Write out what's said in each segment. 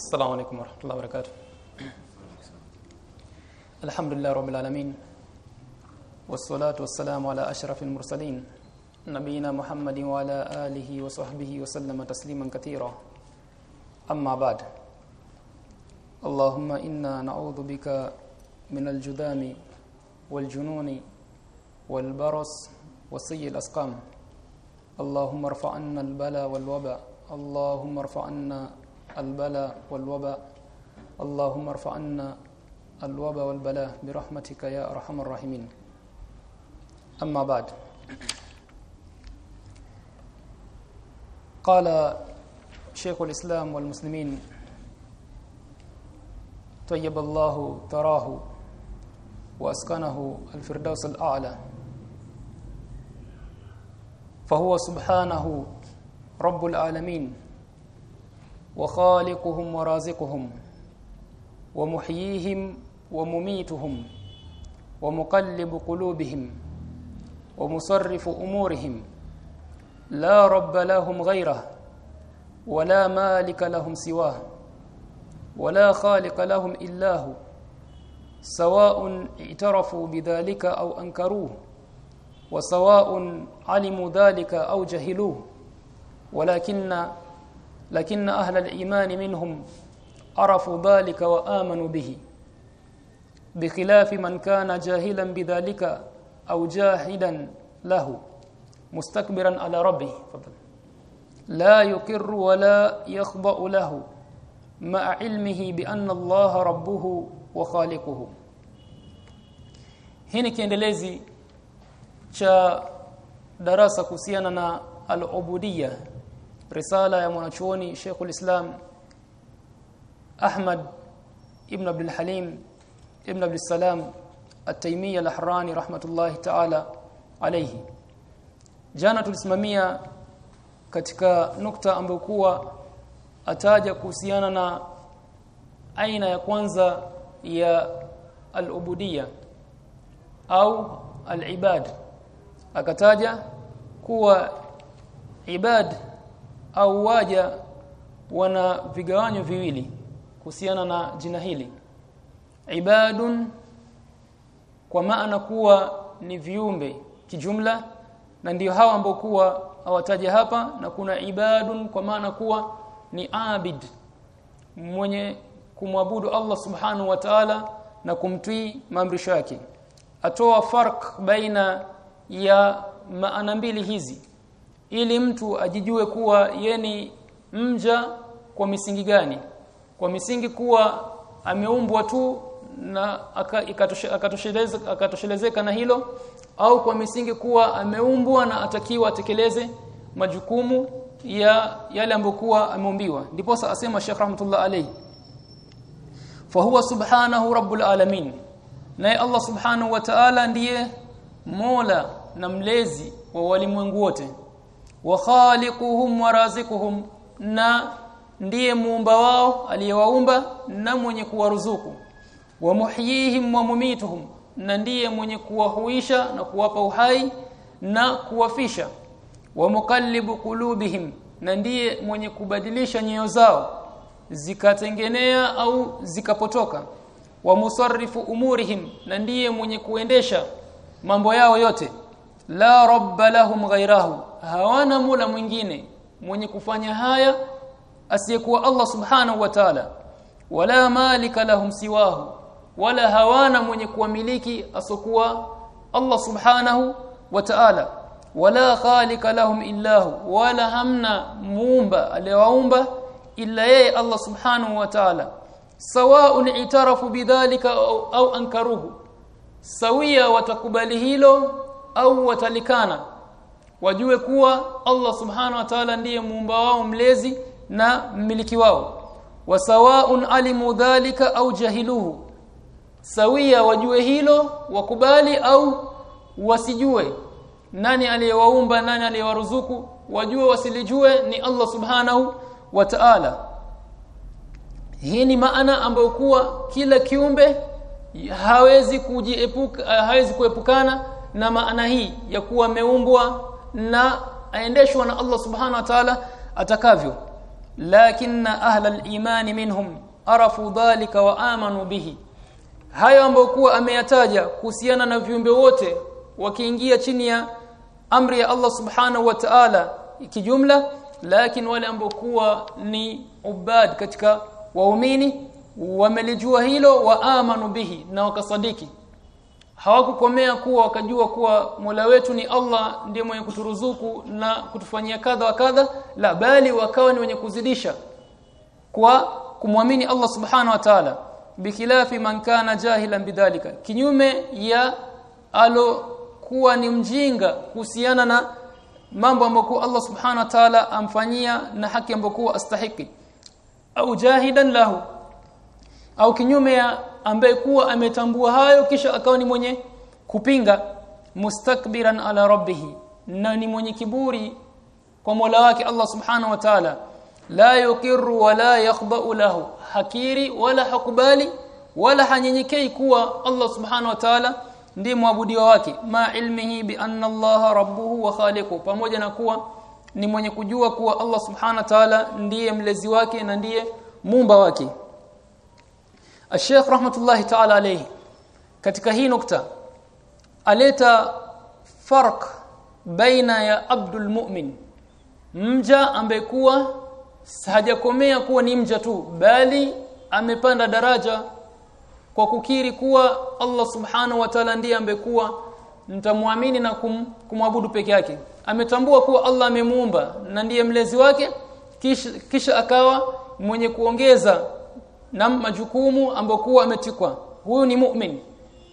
السلام عليكم ورحمة الله وبركاته. الحمد لله رب العالمين والصلاة والسلام على أشرف المرسلين نبينا محمد وعلى آله وصحبه وسلم تسليما كثيرا. أما بعد اللهم إنا نعوذ بك من الجذام والجنون والبرص وسيء الأسقام. اللهم ارفع عنا البلاء والوباء. اللهم ارفع عنا البلاء والوباء. اللهم ارفع عنا الوباء والبلاء برحمتك يا أرحم الراحمين. أما بعد. قال شيخ الإسلام والمسلمين طيب الله تراه وأسكنه الفردوس الأعلى. فهو سبحانه رب العالمين. وخالقهم ورازقهم ومحييهم ومميتهم ومقلب قلوبهم ومصرف أمورهم. لا رب لهم غيره ولا مالك لهم سواه ولا خالق لهم إلا هو. سواء اعترفوا بذلك أو أنكروه وسواء علموا ذلك أو جهلوه. ولكن لكن أهل الإيمان منهم عرفوا ذلك وآمنوا به. بخلاف من كان جاهلا بذلك أو جاهدا له مستكبرا على ربه. فضل لا يقر ولا يخضع له مع علمه بأن الله ربه وخالقه. hii kiendelezi cha darasa kuhusiana na al-ubudiyya risala ya mwanachuoni Sheikhul Islam Ahmad ibn Abdul Halim ibn Abdul Salam At-Taymiyya Al-Harrani rahmatullahi ta'ala alayhi. Jana tulisimamia katika nukta ambayo kuwa ataja kuhusiana na aina ya kwanza ya al-ubudiyya au al-ibad. Akataja kuwa ibad au waja wana vigawanyo viwili kuhusiana na jina hili. Ibadun kwa maana kuwa ni viumbe kijumla na ndiyo hawa ambao kuwa hawataja hapa na kuna ibadun kwa maana kuwa ni abid mwenye kumwabudu Allah subhanahu wa ta'ala na kumtii maamrisho yake. Atoa fark baina ya maana mbili hizi ili mtu ajijue kuwa yeni mja kwa misingi gani? Kwa misingi kuwa ameumbwa tu na akatoshelezeka na hilo au kwa misingi kuwa ameumbwa na atakiwa atekeleze majukumu ya yale ambayo kuwa ameumbiwa. Ndipo asema Sheikh rahmatullah alayhi fa huwa subhanahu rabbul alamin. Naye Allah subhanahu wa ta'ala ndiye mola na mlezi wa walimwengu wote wa khaliquhum wa razikuhum na ndiye muumba wao aliyewaumba na mwenye kuwaruzuku. Wa muhyihim wa mumituhum na ndiye mwenye kuwahuisha na kuwapa uhai na kuwafisha. Wa muqallibu qulubihim na ndiye mwenye kubadilisha nyoyo zao zikatengenea au zikapotoka. Wa musarrifu umurihim na ndiye mwenye kuendesha mambo yao yote. La rabba lahum ghairahu hawana mula mwingine mwenye kufanya haya asiyekuwa Allah subhanahu wa ta'ala. Wala malika lahum siwahu. Wala hawana mwenye kuwamiliki asokuwa Allah subhanahu wa ta'ala. Wala khaliqa lahum illahu. Wala hamna muumba aliyowaumba illa yeye Allah subhanahu wa ta'ala. Sawa'un itarafu bidhalika au, au ankaruhu. Sawia watakubali hilo au watalikana wajue kuwa Allah subhanahu wa ta'ala ndiye muumba wao mlezi na mmiliki wao. Wasawaun alimu dhalika au jahiluhu. Sawia wajue hilo wakubali au wasijue. Nani aliyewaumba nani aliyewaruzuku wajue wasilijue ni Allah subhanahu wa ta'ala. Hii ni maana ambayo kuwa kila kiumbe hawezi kujiepuka hawezi kuepukana na maana hii ya kuwa ameumbwa na aendeshwa na Allah subhanahu wa ta'ala atakavyo. Lakinna ahla al-iman minhum arafu dhalika wa amanu bihi. Hayo ambayo kuwa ameyataja kuhusiana na viumbe wote wakiingia chini ya amri ya Allah subhanahu wa ta'ala kijumla lakini wale ambao kuwa ni ubad katika waumini wamelijua hilo wa amanu bihi na wakasadiki hawakukomea kuwa wakajua kuwa Mola wetu ni Allah ndiye mwenye kuturuzuku na kutufanyia kadha wa kadha la bali wakawa ni wenye kuzidisha kwa kumwamini Allah subhana wa ta'ala. Bikhilafi man kana jahilan bidhalika. Kinyume ya alo kuwa ni mjinga kuhusiana na mambo ambayo Allah subhana wa ta'ala amfanyia na haki ambayo astahiki au jahidan lahu. Au kinyume ya ambaye kuwa ametambua hayo kisha akawa ni mwenye kupinga mustakbiran ala rabbihi na ni mwenye kiburi kwa Mola wake Allah subhanahu wa ta'ala. La yukiru wala yakhda'u lahu hakiri wala hakubali wala hanyenyekei kuwa Allah subhanahu wa ta'ala ndiye mwabudiwa wake. Ma ilmihi bi anna Allah rabbuhu wa khaliquhu pamoja na kuwa ni mwenye kujua kuwa Allah subhanahu wa ta'ala ndiye mlezi wake na ndiye muumba wake Sheikh rahmatullahi ta'ala alayhi katika hii nukta aleta farq baina ya abdul mu'min mja ambaye kuwa hajakomea kuwa ni mja tu bali amepanda daraja kwa kukiri kuwa Allah subhanahu wa ta'ala ndiye ambekuwa mtamwamini na kum, kumwabudu peke yake. Ametambua kuwa Allah amemuumba na ndiye mlezi wake kisha, kisha akawa mwenye kuongeza na majukumu ambokuwa ametikwa. Huyu ni mu'min.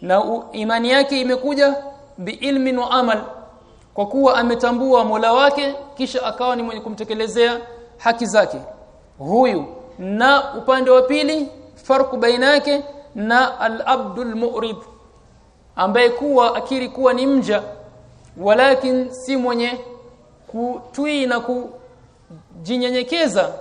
Na imani yake imekuja biilmin wa amal. Kwa kuwa ametambua Mola wake kisha akawa ni mwenye kumtekelezea haki zake. Huyu na upande wa pili farku baina yake na al-abdul mu'rid ambaye kuwa akiri kuwa ni mja walakin si mwenye kutui na kujinyenyekeza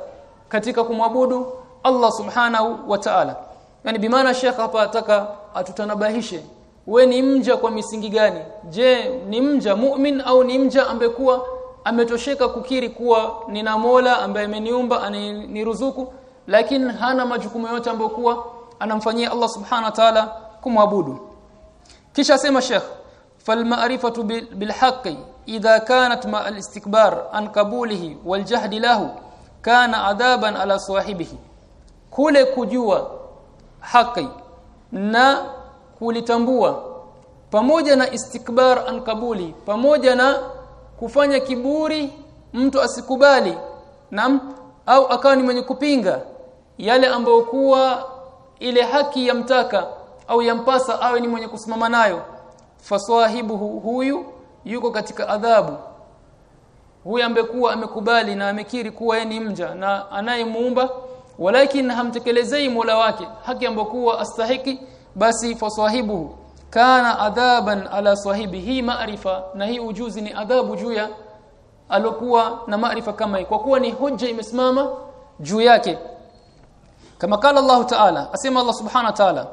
katika kumwabudu Allah subhanahu wa ta'ala. Yani bimaana Sheikh hapa ataka atutanabahishe. We ni mja kwa misingi gani? Je ni mja mu'min au ni mja ambekuwa ametosheka kukiri kuwa nina Mola ambaye ameniumba ananiruzuku lakini hana majukumu yote ambayo anamfanyia Allah subhanahu wa ta'ala kumwabudu. Kisha sema Sheikh falma'rifatu bilhaqqi idha kanat ma al-istikbar an qabulihi waljahd lahu kana adaban ala sahibihi kule kujua haki na kulitambua pamoja na istikbar an kabuli pamoja na kufanya kiburi mtu asikubali nam au akawa ni mwenye kupinga yale ambayo kuwa ile haki yamtaka au yampasa awe ni mwenye kusimama nayo. Faswahibuhu huyu yuko katika adhabu. Huyu ambekuwa amekubali na amekiri kuwa yeye ni mja na anayemuumba walakin hamtekelezei Mola wake haki ambokuwa astahiki basi faswahibuhu kana adhaban ala sahibi hii maarifa na hii ujuzi ni adhabu juu ya alokuwa na maarifa kama hii. Kwa kuwa ni hoja imesimama juu yake. Kama kala Allah Ta'ala asema Allah Subhanahu wa Ta'ala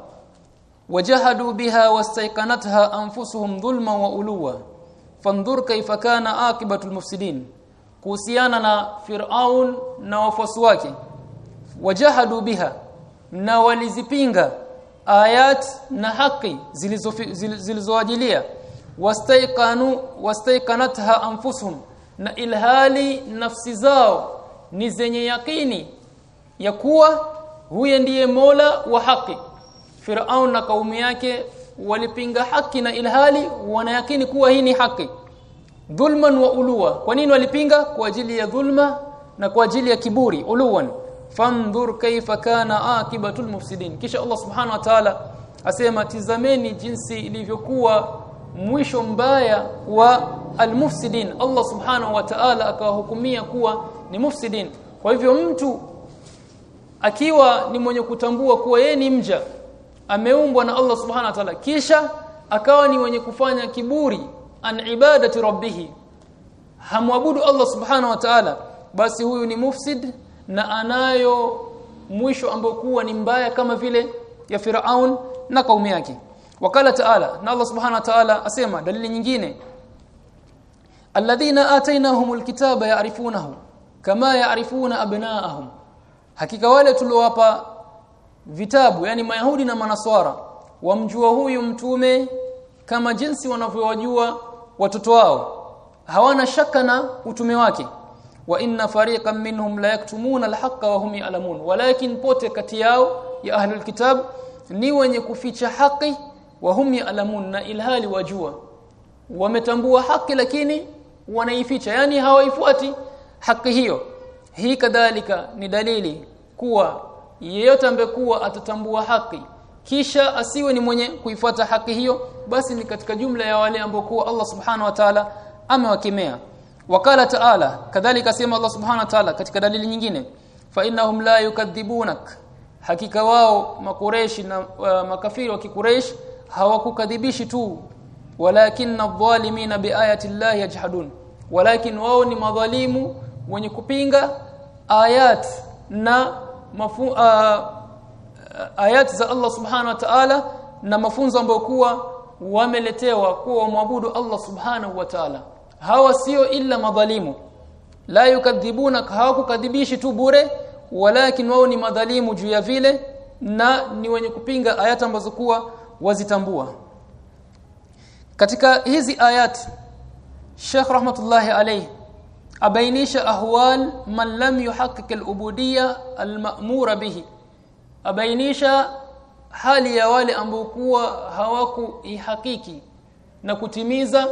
wajahadu biha wastaiqanatha anfusuhum dhulman wa uluwa. Fandhur kaifa kana akibatul mufsidin kuhusiana na Firaun na wafuasi wake wajahadu biha na walizipinga ayat na haki zilizowajilia. Wastaiqanu wastaiqanatha anfusuhum na ilhali nafsi zao ni zenye yakini ya kuwa huye ndiye Mola wa haki. Firaun na kaumu yake walipinga haki na ilhali wanayakini kuwa hii ni haki. Dhulman wa ulua kwa nini walipinga? Kwa ajili ya dhulma na kwa ajili ya kiburi uluwan fandhur kaifa kana akibatul mufsidin. Kisha Allah subhanahu wa ta'ala asema tizameni jinsi ilivyokuwa mwisho mbaya wa almufsidin. Allah subhanahu wa ta'ala akawahukumia kuwa ni mufsidin. Kwa hivyo mtu akiwa ni mwenye kutambua kuwa yeye ni mja ameumbwa na Allah subhanahu wa ta'ala kisha akawa ni mwenye kufanya kiburi an ibadati rabbih hamwabudu Allah subhanahu wa ta'ala basi huyu ni mufsid na anayo mwisho ambao kuwa ni mbaya kama vile ya Firaun na kaumu yake. Wakala ta'ala na Allah subhanahu wa ta'ala asema dalili nyingine. Alladhina atainahumul kitaba ya'rifunahu kama ya'rifuna abnaahum. Hakika wale tuliowapa vitabu yani mayahudi na manaswara wamjua huyu mtume kama jinsi wanavyowajua watoto wao. Hawana shaka na utume wake wa inna fariqan minhum la yaktumuna alhaqa wa hum ya'lamun. Walakin pote kati yao ya ahlul kitab ni wenye kuficha haki wa hum ya'lamun na ilhali wajua. Wametambua haki lakini wanaificha yani hawaifuati haki hiyo. Hii kadhalika ni dalili kuwa yeyote ambekuwa atatambua haki kisha asiwe ni mwenye kuifuata haki hiyo basi ni katika jumla ya wale ambao kuwa Allah subhanahu wa ta'ala amewakemea wakala ta'ala kadhalika sema Allah subhanahu wa ta'ala katika dalili nyingine fa innahum la yukadhibunak. Hakika wao makureshi na uh, makafiri wa kikureish hawakukadhibishi tu walakin adh-dhalimina biayati llahi yajhadun. Walakin wao ni madhalimu wenye kupinga ayat na mafu, uh, ayat za Allah subhanahu wa ta'ala na mafunzo ambayo kuwa wameletewa kuwa wamwabudu Allah subhanahu wa ta'ala hawa sio illa madhalimu. La yukadhibuna hawakukadhibishi tu bure walakin wao ni madhalimu juu ya vile na ni wenye kupinga ayat ambazo kuwa wazitambua. Katika hizi ayat Sheikh rahmatullahi alayhi abainisha ahwal man lam yuhaqqiq al-ubudiyya al-ma'mura bihi. Abainisha hali ya wale ambao kuwa hawakuihakiki na kutimiza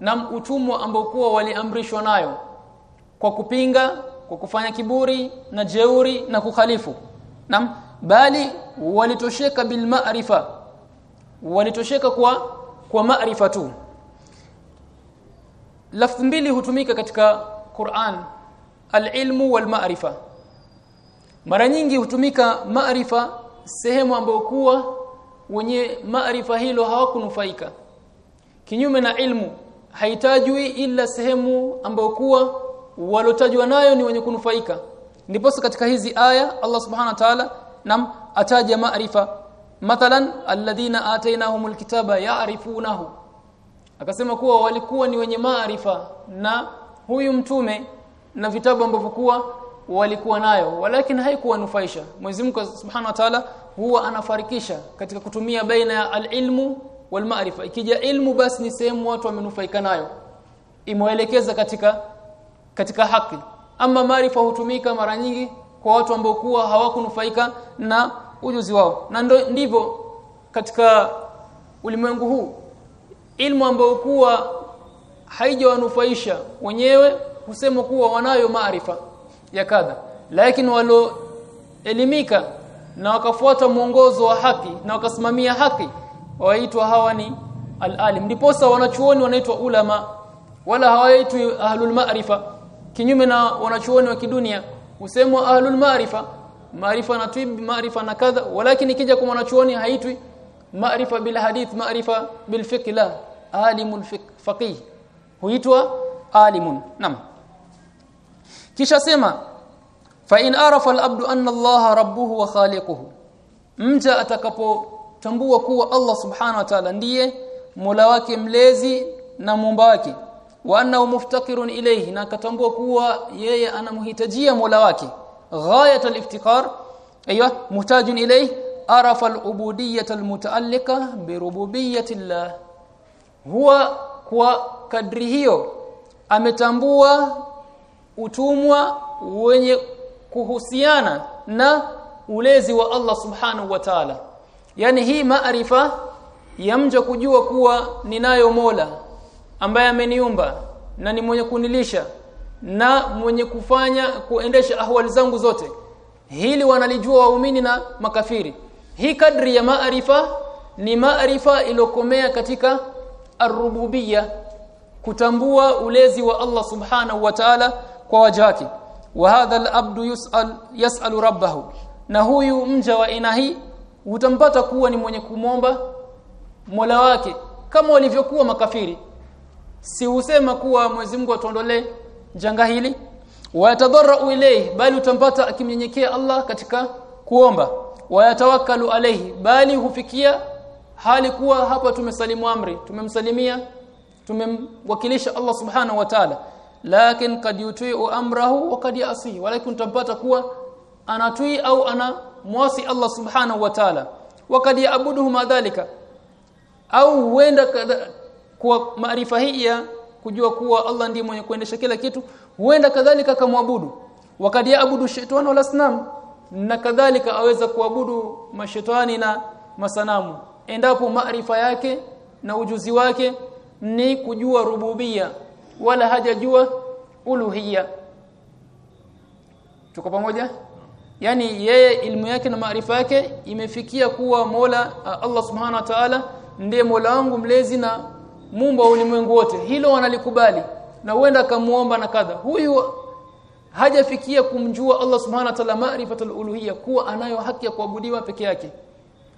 na utumwa ambao kuwa waliamrishwa nayo kwa kupinga kwa kufanya kiburi na jeuri na kukhalifu. Nam bali walitosheka bil ma'rifa walitosheka kwa kwa maarifa tu. Lafzi mbili hutumika katika Qur'an al-ilmu wal ma'rifa mara nyingi hutumika maarifa sehemu ambayo kuwa wenye maarifa hilo hawakunufaika. Kinyume na ilmu haitajwi ila sehemu ambayo kuwa walotajwa nayo ni wenye kunufaika. Ndipo katika hizi aya Allah subhanahu wa ta'ala nam ataja maarifa. Mathalan alladhina atainahumul kitaba ya'rifunahu. Akasema kuwa walikuwa ni wenye maarifa na huyu mtume na vitabu ambavyo kuwa walikuwa nayo. Walakin haikuwanufaisha. Mwenyezi Mungu Subhanahu wa Ta'ala huwa anafarikisha katika kutumia baina ya alilmu wal maarifa ikija ilmu basi ni sehemu watu wamenufaika nayo. Imeelekeza katika katika haki. Ama maarifa hutumika mara nyingi kwa watu ambao kuwa hawakunufaika na ujuzi wao. Na ndo, ndivyo katika ulimwengu huu. Ilmu ambayo kuwa haijawanufaisha wenyewe husema kuwa wanayo maarifa ya kadha. Lakini walo elimika na wakafuata mwongozo wa haki na wakasimamia haki waitwa hawa ni al-alim. Ndiposa wanachuoni wanaitwa ulama wala hawaitwi ahlul maarifa. Kinyume na wanachuoni wa kidunia husemwa ahlul maarifa maarifa na tib maarifa na kadha. Walakin ikija kwa wanachuoni haitwi maarifa bil hadith maarifa bil fiqh. La alimul faqih. Huitwa alimun. Nam kisha sema fa in arafa al-abdu anna Allah rabbuhu wa khaliquhu. Mja atakapotambua kuwa Allah subhanahu wa ta'ala ndiye Mola wake mlezi na muumba wake. Wa annahu muftakirun ilayhi na akatambua kuwa yeye anamhitajia Mola wake. Ghayat al-iftikar aywa muhtajun ilayhi arafa al-ubudiyyah al-mutaalliqa huwa kwa kadri hiyo ametambua utumwa wenye kuhusiana na ulezi wa Allah subhanahu wa ta'ala yani hii maarifa ya mja kujua kuwa ninayo Mola ambaye ameniumba na ni mwenye kunilisha na mwenye kufanya kuendesha ahwali zangu zote. Hili wanalijua waumini na makafiri. Hii kadri ya maarifa ni maarifa ilokomea katika arububia kutambua ulezi wa Allah subhanahu wa ta'ala kwa wajaki wa hadha al-abdu yus'al yas'alu rabbahu. Na huyu mja wa aina hii utampata kuwa ni mwenye kumomba Mola wake kama walivyokuwa makafiri. Si usema kuwa Mwenyezi Mungu atuondolee janga hili? Wayatadharra ilayhi bali utampata akimnyenyekea Allah katika kuomba. Wayatawakkalu alayhi bali hufikia hali kuwa hapa tumesalimu amri tumemsalimia tumemwakilisha Allah subhanahu wa ta'ala. Lakin kad yuti'u amrahu wa kad yasi walakin utampata kuwa anatui au ana mwasi Allah subhanahu wa ta'ala. Wa kad yaabuduhu madhalika au huenda kwa maarifa hii ya kujua kuwa Allah ndiye mwenye kuendesha kila kitu huenda kadhalika kamwabudu wakad yaabudu shetani wala snam na kadhalika aweza kuabudu mashetani na masanamu. Endapo maarifa yake na ujuzi wake ni kujua rububia wala hajajua uluhia. Tuko pamoja yani yeye ilmu yake na maarifa yake imefikia kuwa Mola Allah Subhanahu wa Ta'ala ndiye Mola wangu mlezi na Muumba wa ulimwengu wote. Hilo wanalikubali na huenda akamuomba na kadha. Huyu hajafikia kumjua Allah Subhanahu wa Ta'ala maarifatul uluhiyya kuwa anayo haki ya kuabudiwa peke yake.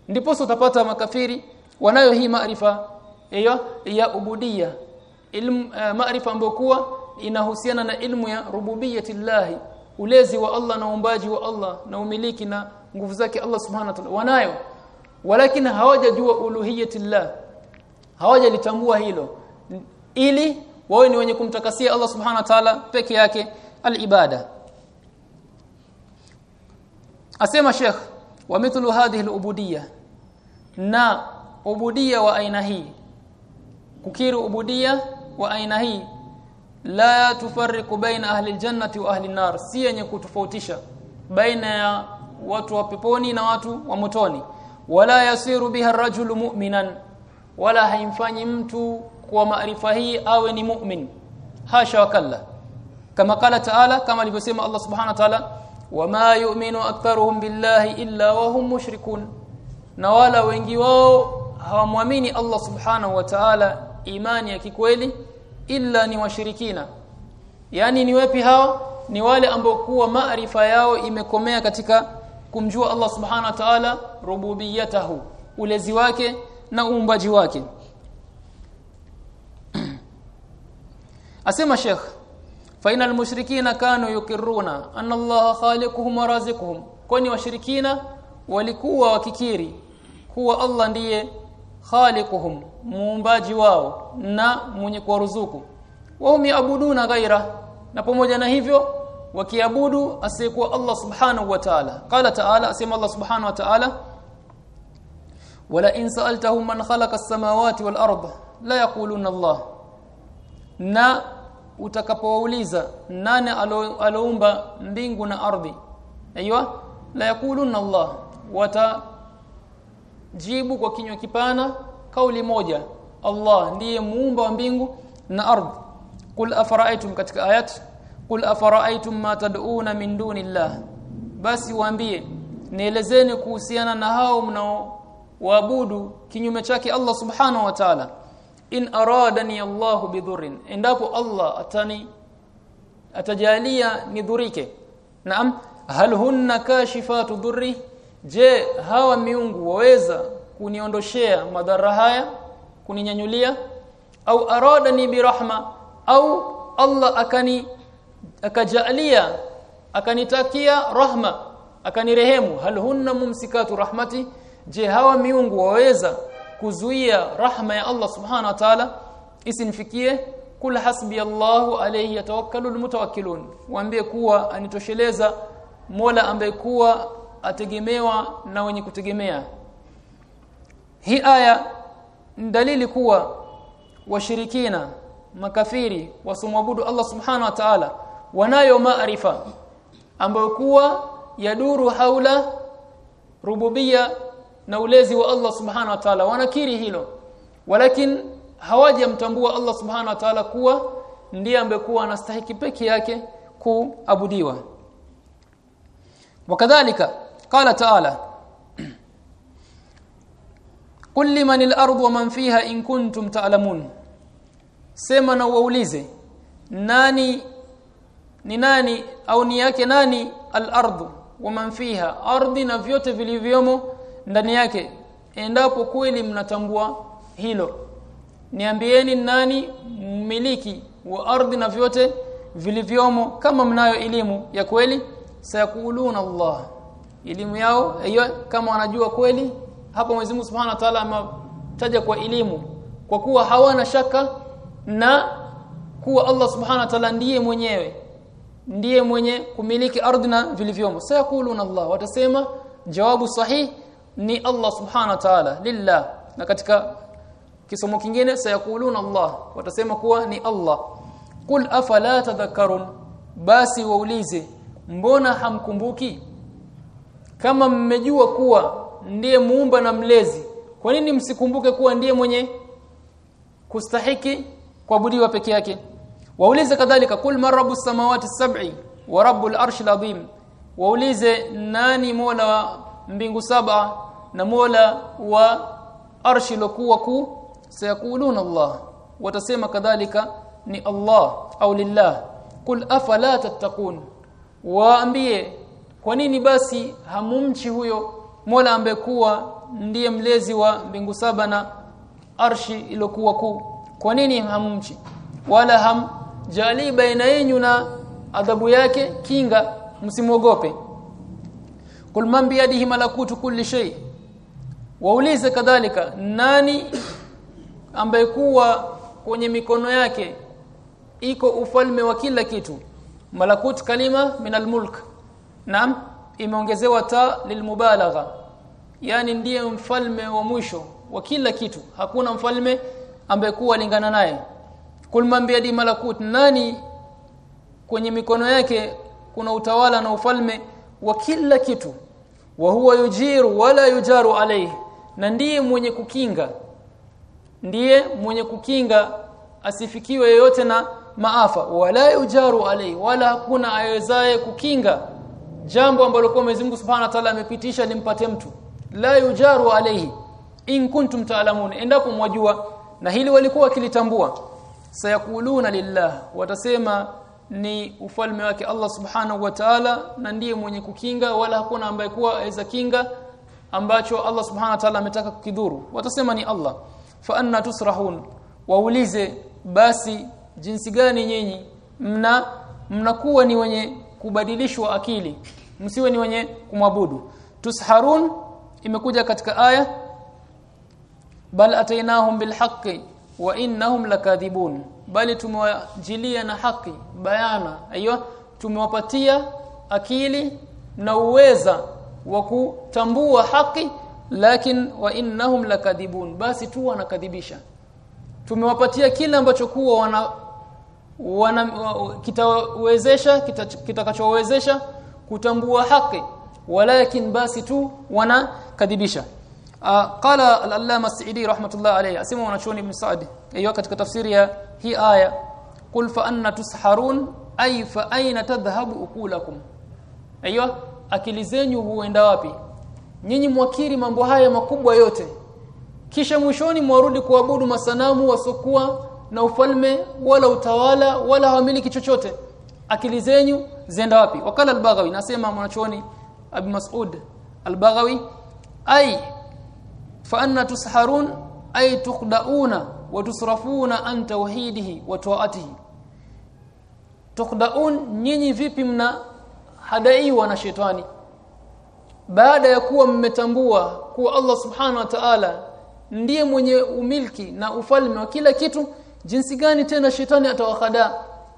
Ndipo utapata makafiri wanayo hii maarifa hiyo ya ubudia ilmu uh, maarifa ambayo kuwa inahusiana na ilmu ya rububiyatillahi ulezi wa Allah na uumbaji wa Allah na umiliki na nguvu zake Allah Subhanahu wa Ta'ala. Wanayo. Walakin hawajajua uluhiyatillah. Hawajalitambua hilo. Ili wawe ni wenye kumtakasia Allah Subhanahu wa Ta'ala peke yake al-ibada. Asema Sheikh wa mithlu hadhihi al-ubudiyya. Na ubudiyya wa aina hii. Kukiri ubudiyya wa aina hii la tufarriqu baina ahli aljannati wa ahli an-nar si yenye kutofautisha baina ya watu wa peponi na watu wa motoni. Wala yasiru biha ar-rajulu mu'minan wala haimfanyi mtu kwa maarifa hii awe ni mu'min. Hasha wakalla kama kala taala kama alivyosema Allah subhanahu wa ta'ala wama yu'minu aktharuhum billahi illa wa mushrikun. Na wala wengi wao hawamwamini Allah subhanahu wa ta'ala imani ya kikweli illa ni washirikina. Yani ni wapi hao? Ni wale ambao kuwa maarifa yao imekomea katika kumjua Allah subhanahu wa ta'ala rububiyatahu ulezi wake na uumbaji wake. Asema Sheikh faina almushrikina kanu yukiruna anna Allah khaliquhum wa razikuhum kwani washirikina walikuwa wakikiri kuwa Allah ndiye khaliquhum muumbaji wao na mwenye kuwaruzuku. Wahum yaabuduna ghaira na pamoja na hivyo wakiabudu asiyekuwa Allah subhanahu wa ta'ala. Qala ta'ala asema Allah subhanahu wa ta'ala wala in sa'altahum man khalaqa as-samawati wal arda la yaquluna Allah. Na utakapowauliza nani aloumba mbingu na ardhi? Aiywa la yaquluna Allah watajibu kwa kinywa kipana kauli moja Allah ndiye muumba wa mbingu na ardhi. Kul afara'aytum katika ayat kul afara'aytum ma tad'una min dunillah. Basi waambie nielezeni kuhusiana na hao mnao waabudu kinyume chake Allah subhanahu wa ta'ala. In aradani Allahu bidhurrin endapo Allah atani atajalia nidhurike naam hal hunna kashifatu dhurri je hawa miungu waweza kuniondoshea madhara haya kuninyanyulia? Au aradani birahma au Allah akani akajalia akanitakia rahma akanirehemu? Hal hunna mumsikatu rahmati? Je hawa miungu waweza kuzuia rahma ya Allah subhanahu wa ta'ala? Isinifikie kul hasbi Allahu alayhi yatawakkalul mutawakkilun. Waambie kuwa anitosheleza Mola ambaye kuwa ategemewa na wenye kutegemea. Hii aya dalili kuwa washirikina makafiri wasomwabudu Allah subhanahu wa ta'ala wanayo maarifa ambayo kuwa yaduru haula rububia na ulezi wa Allah subhanahu wa ta'ala. Wanakiri hilo walakin hawajamtambua Allah subhanahu wa ta'ala kuwa ndiye ambekuwa anastahiki peke yake kuabudiwa. Wakadhalika qala تعالى قل لمن الارض ومن فيها in kuntum ta'lamun. Sema na waulize nani ni nani au ni yake nani al-ardu wa man fiha? Ardhi na vyote vilivyomo ndani yake endapo kweli mnatambua hilo niambieni nani mmiliki wa ardhi na vyote vilivyomo kama mnayo elimu ya kweli sayakuluna Allah elimu yao hiyo kama wanajua kweli hapo Mwenyezi Mungu Subhanahu wa Ta'ala ametaja kwa elimu. Kwa kuwa hawana shaka na kuwa Allah subhanahu wa ta'ala ndiye mwenyewe ndiye mwenye kumiliki ardhi na vilivyomo. Sayakuluna Allah watasema jawabu sahihi ni Allah subhanahu wa ta'ala. Lillah. Na katika kisomo kingine sayakuluna Allah watasema kuwa ni Allah. Kul afala tadhakkarun. Basi waulize mbona hamkumbuki kama mmejua kuwa ndiye muumba na mlezi kwa nini msikumbuke kuwa ndiye mwenye kustahiki kuabudiwa peke yake? Waulize kadhalika kul marabu samawati sab'i wa rabbul arshil azim. Waulize nani mola wa mbingu saba na mola wa arshi lokuwa ku sayakuluna Allah. Watasema kadhalika ni Allah au lillah. Kul afala tattaqun? Waambie kwa nini basi hamumchi huyo mola ambaye kuwa ndiye mlezi wa mbingu saba na arshi ilokuwa kuu? Kwa nini hamumchi? Wala ham jali baina yenu na adhabu yake kinga msimwogope. Kul man biyadihi malakutu kulli shay. Waulize kadhalika nani ambaye kuwa kwenye mikono yake iko ufalme wa kila kitu? Malakut kalima min almulk naam imeongezewa ta lilmubalagha yaani ndiye mfalme wa mwisho wa kila kitu. Hakuna mfalme ambaye kuwa lingana naye. Kulmambia di malakut nani kwenye mikono yake kuna utawala na ufalme wa kila kitu? Wa huwa yujiru wala yujaru alayhi. Na ndiye mwenye kukinga. Ndiye mwenye kukinga asifikiwe yeyote na maafa. Wala yujaru alayhi wala hakuna awezaye kukinga jambo ambalo kwa Mwenyezi Mungu Subhanahu wa Ta'ala amepitisha nimpate mtu. La yujaru alayhi in kuntum ta'lamun. Endapo mwajua na hili walikuwa wakilitambua sayakuluna lillah. Watasema ni ufalme wake Allah Subhanahu wa Ta'ala na ndiye mwenye kukinga wala hakuna ambaye kuwa aweza kinga ambacho Allah Subhanahu wa Ta'ala ametaka kukidhuru. Watasema ni Allah. Fa anna tusrahun. Waulize basi jinsi gani nyinyi mna mnakuwa ni wenye kubadilishwa akili msiwe ni wenye kumwabudu. Tusharun imekuja katika aya bal atainahum bilhaqqi wa innahum lakadhibun. Bali tumewajilia na haki bayana. Aiyo tumewapatia akili na uweza wa kutambua haki lakin wa innahum lakadhibun. Basi tu wanakadhibisha. Tumewapatia kile ambacho kuwa wana wana kitawezesha kitakachowezesha kita kutambua haki walakin basi tu wanakadhibisha. Qala al-allama as-sa'idi rahmatullah alayhi asema wanachoni ibn sa'd hiyo katika tafsiri ya hii aya qul fa anna tusharun ay fa aina tadhhabu ukulakum. Aiyo akili zenyu huenda wapi? Nyinyi mwakiri mambo haya makubwa yote. Kisha mwishoni mwarudi kuabudu masanamu wasokuwa na ufalme wala utawala wala hawamiliki chochote akili zenyu zenda wapi? Wakala al-baghawi nasema mwanachoni Abi Mas'ud al-Baghawi ay fa anna tusharun ay tuqdauna wa tusrafuna an tawhidihi wa taatihi. Tuqdaun nyinyi vipi mna hadaiwa na shetani? Baada ya kuwa mmetambua kuwa Allah subhana wa ta'ala ndiye mwenye umilki na ufalme wa kila kitu jinsi gani tena shetani atawakhada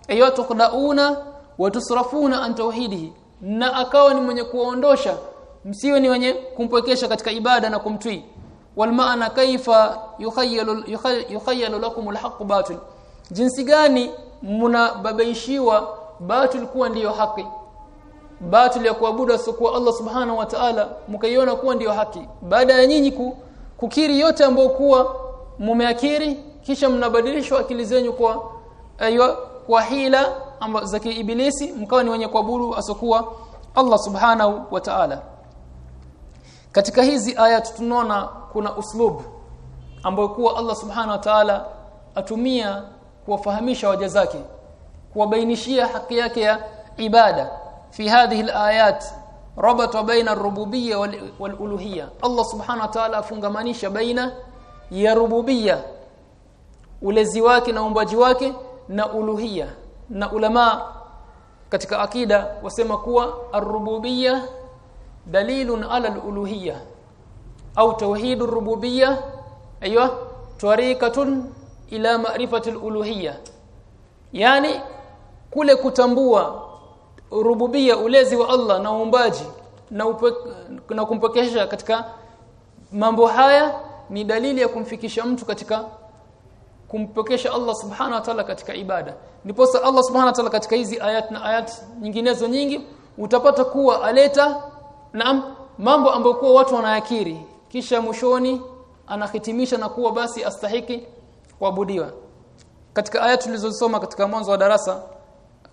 ayo tukhdauna wa tusrafuna an tawhidihi na akawa ni mwenye kuondosha msiwe ni wenye kumpwekesha katika ibada na kumtii walmaana kaifa yukhayyalu yukhayyalu lakum alhaq batil. Jinsi gani mnababaishiwa batil kuwa ndiyo haki. Batil ya kuabudu asokuwa Allah subhanahu wa ta'ala mkaiona kuwa ndiyo haki. Baada ya nyinyi ku, kukiri yote ambayo kuwa mumeakiri kisha mnabadilishwa akili zenyu kwa ayo kwa hila za kiibilisi mkawa ni wenye kuabudu asokuwa Allah subhanahu wa ta'ala. Katika hizi aya tunaona kuna uslub ambayo kuwa Allah subhanahu wa ta'ala atumia kuwafahamisha waja zake kuwabainishia haki yake ya ibada. Fi hadhihi alayat rabata baina ar-rububiyya wal-uluhiyya Allah subhanahu wa ta'ala afungamanisha baina ya rububiyya ulezi wake na uumbaji wake na uluhia na ulama katika akida wasema kuwa ar-rububiyya dalilun ala al-uluhiyya au tauhidur rububiyya aywa tariqatun ila ma'rifati al-uluhiyya yani kule kutambua rububia ulezi wa Allah na uumbaji na, upe, na kumpokesha katika mambo haya ni dalili ya kumfikisha mtu katika kumpokesha Allah subhanahu wa ta'ala katika ibada. Ndipo Allah subhanahu wa ta'ala katika hizi ayat na ayat nyinginezo nyingi utapata kuwa aleta naam mambo ambayo kuwa watu wanayakiri. Kisha mwishoni anahitimisha na kuwa basi astahiki kuabudiwa. Katika aya tulizosoma katika mwanzo wa darasa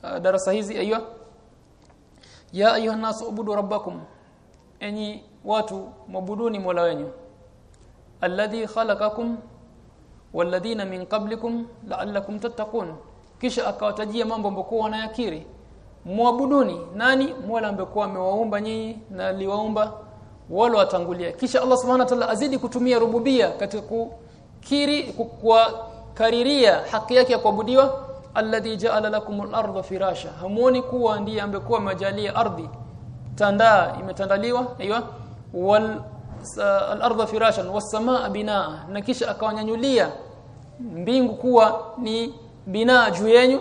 uh, darasa hizi aiywa ya ayuha nas ubudu rabbakum enyi watu mabuduni mola wenu alladhi khalaqakum walladhina min qablikum la'allakum tattaqun. Kisha akawatajia mambo ambayo wanayakiri. Muabuduni. Nani? Mola ambaye amewaumba nyinyi na aliwaumba. Wale watangulia. Kisha Allah subhanahu wa ta'ala azidi kutumia rububia katika kukiri kwa haki yake ya kuabudiwa. Alladhi ja'ala lakumul ardha firasha. Hamuoni kuwa ndiye ambekuwa majalia ardhi. Tandaa imetandaliwa aiywa al-ardha firashan was-samaa binaa na kisha akawanyanyulia mbingu kuwa ni binaa juu yenu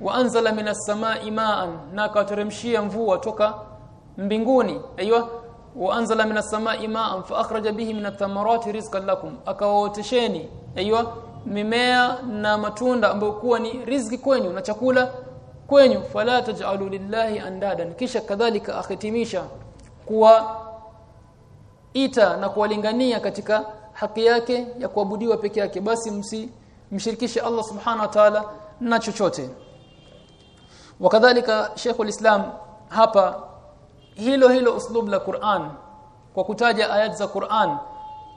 wa anzala minas samaa'i ma'an na akateremshia mvua toka mbinguni. Aiywa wa anzala minas samaa'i ma'an fa akhraja bihi minat thamarati rizqan lakum akawaotesheni. Aiywa mimea na matunda ambayo kuwa ni riziki kwenyu na chakula kwenyu. Fala taj'alu lillahi andadan kisha kadhalika akhitimisha kuwa ita na kuwalingania katika haki yake ya kuabudiwa peke yake basi msi mshirikishe Allah subhanahu wa ta'ala na chochote. Wakadhalika Sheikhul Islam hapa hilo hilo uslub la Qur'an kwa kutaja ayat za Qur'an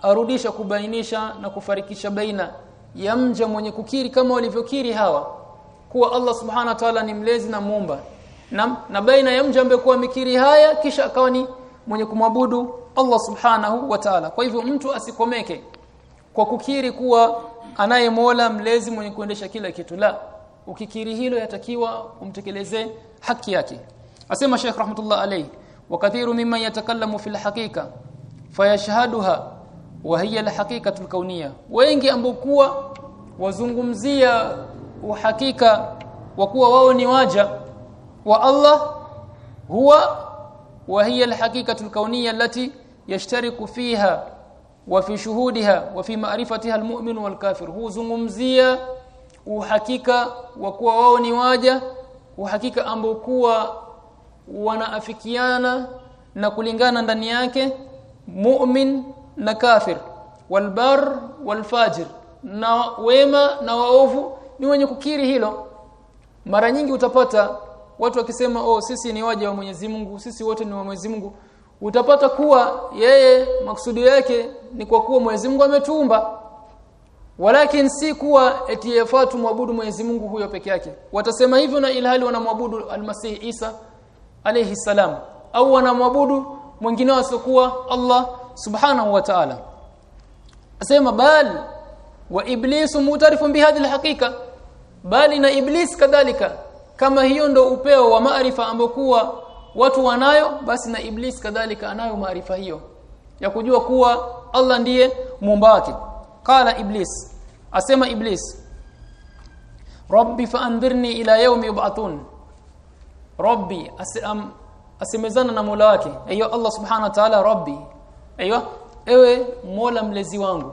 arudisha kubainisha na kufarikisha baina ya mja mwenye kukiri kama walivyokiri hawa kuwa Allah subhana wa ta'ala ni mlezi na muumba. Na, na baina ya mja ambaye kuwa mikiri haya kisha akawa ni mwenye kumwabudu Allah subhanahu wa ta'ala. Kwa hivyo mtu asikomeke kwa kukiri kuwa anaye Mola mlezi mwenye kuendesha kila kitu. La ukikiri hilo yatakiwa umtekeleze haki yake. Asema Sheikh rahmatullah alayhi wa kathiru mimman yatakallamu fil haqiqa fayashhaduha wa hiya alhaqiqatul kauniyya. Wengi ambokuwa wazungumzia uhakika wa kuwa wao ni waja wa Allah huwa wa hiya الكونيه التي wa fi shuhudiha wa fi ma'rifatiha almu'min wal kafir huzungumzia uhakika wa kuwa wao ni waja uhakika ambao kuwa wanaafikiana na kulingana ndani yake mu'min na kafir. Walbar walfajir na wema na waovu ni wenye kukiri hilo. Mara nyingi utapata watu wakisema oh sisi ni waja wa Mwenyezi Mungu sisi wote ni wa Mwenyezi Mungu. Utapata kuwa yeye maksudi yake ni kwa kuwa Mwenyezi Mungu ametuumba. Walakin si kuwa eti yafatu muabudu Mwenyezi Mungu huyo peke yake. Watasema hivyo na ilhali wanamwabudu almasih Isa alayhi salam au wanamwabudu mwingine wasiokuwa Allah subhanahu wa ta'ala. Asema bal wa iblisu mutarifun bihadhi alhaqiqa. Bali na iblis kadhalika kama hiyo ndo upeo wa maarifa ambokuwa watu wanayo basi na iblis kadhalika anayo maarifa hiyo. Ya kujua kuwa Allah ndiye muumba wake qala iblis asema iblis rabbi faandhirni ila yawmi yub'athun. Rabbi asam asemezana na Mola wake. Ayo Allah subhanahu wa ta'ala rabbi. Ayo ewe Mola mlezi wangu.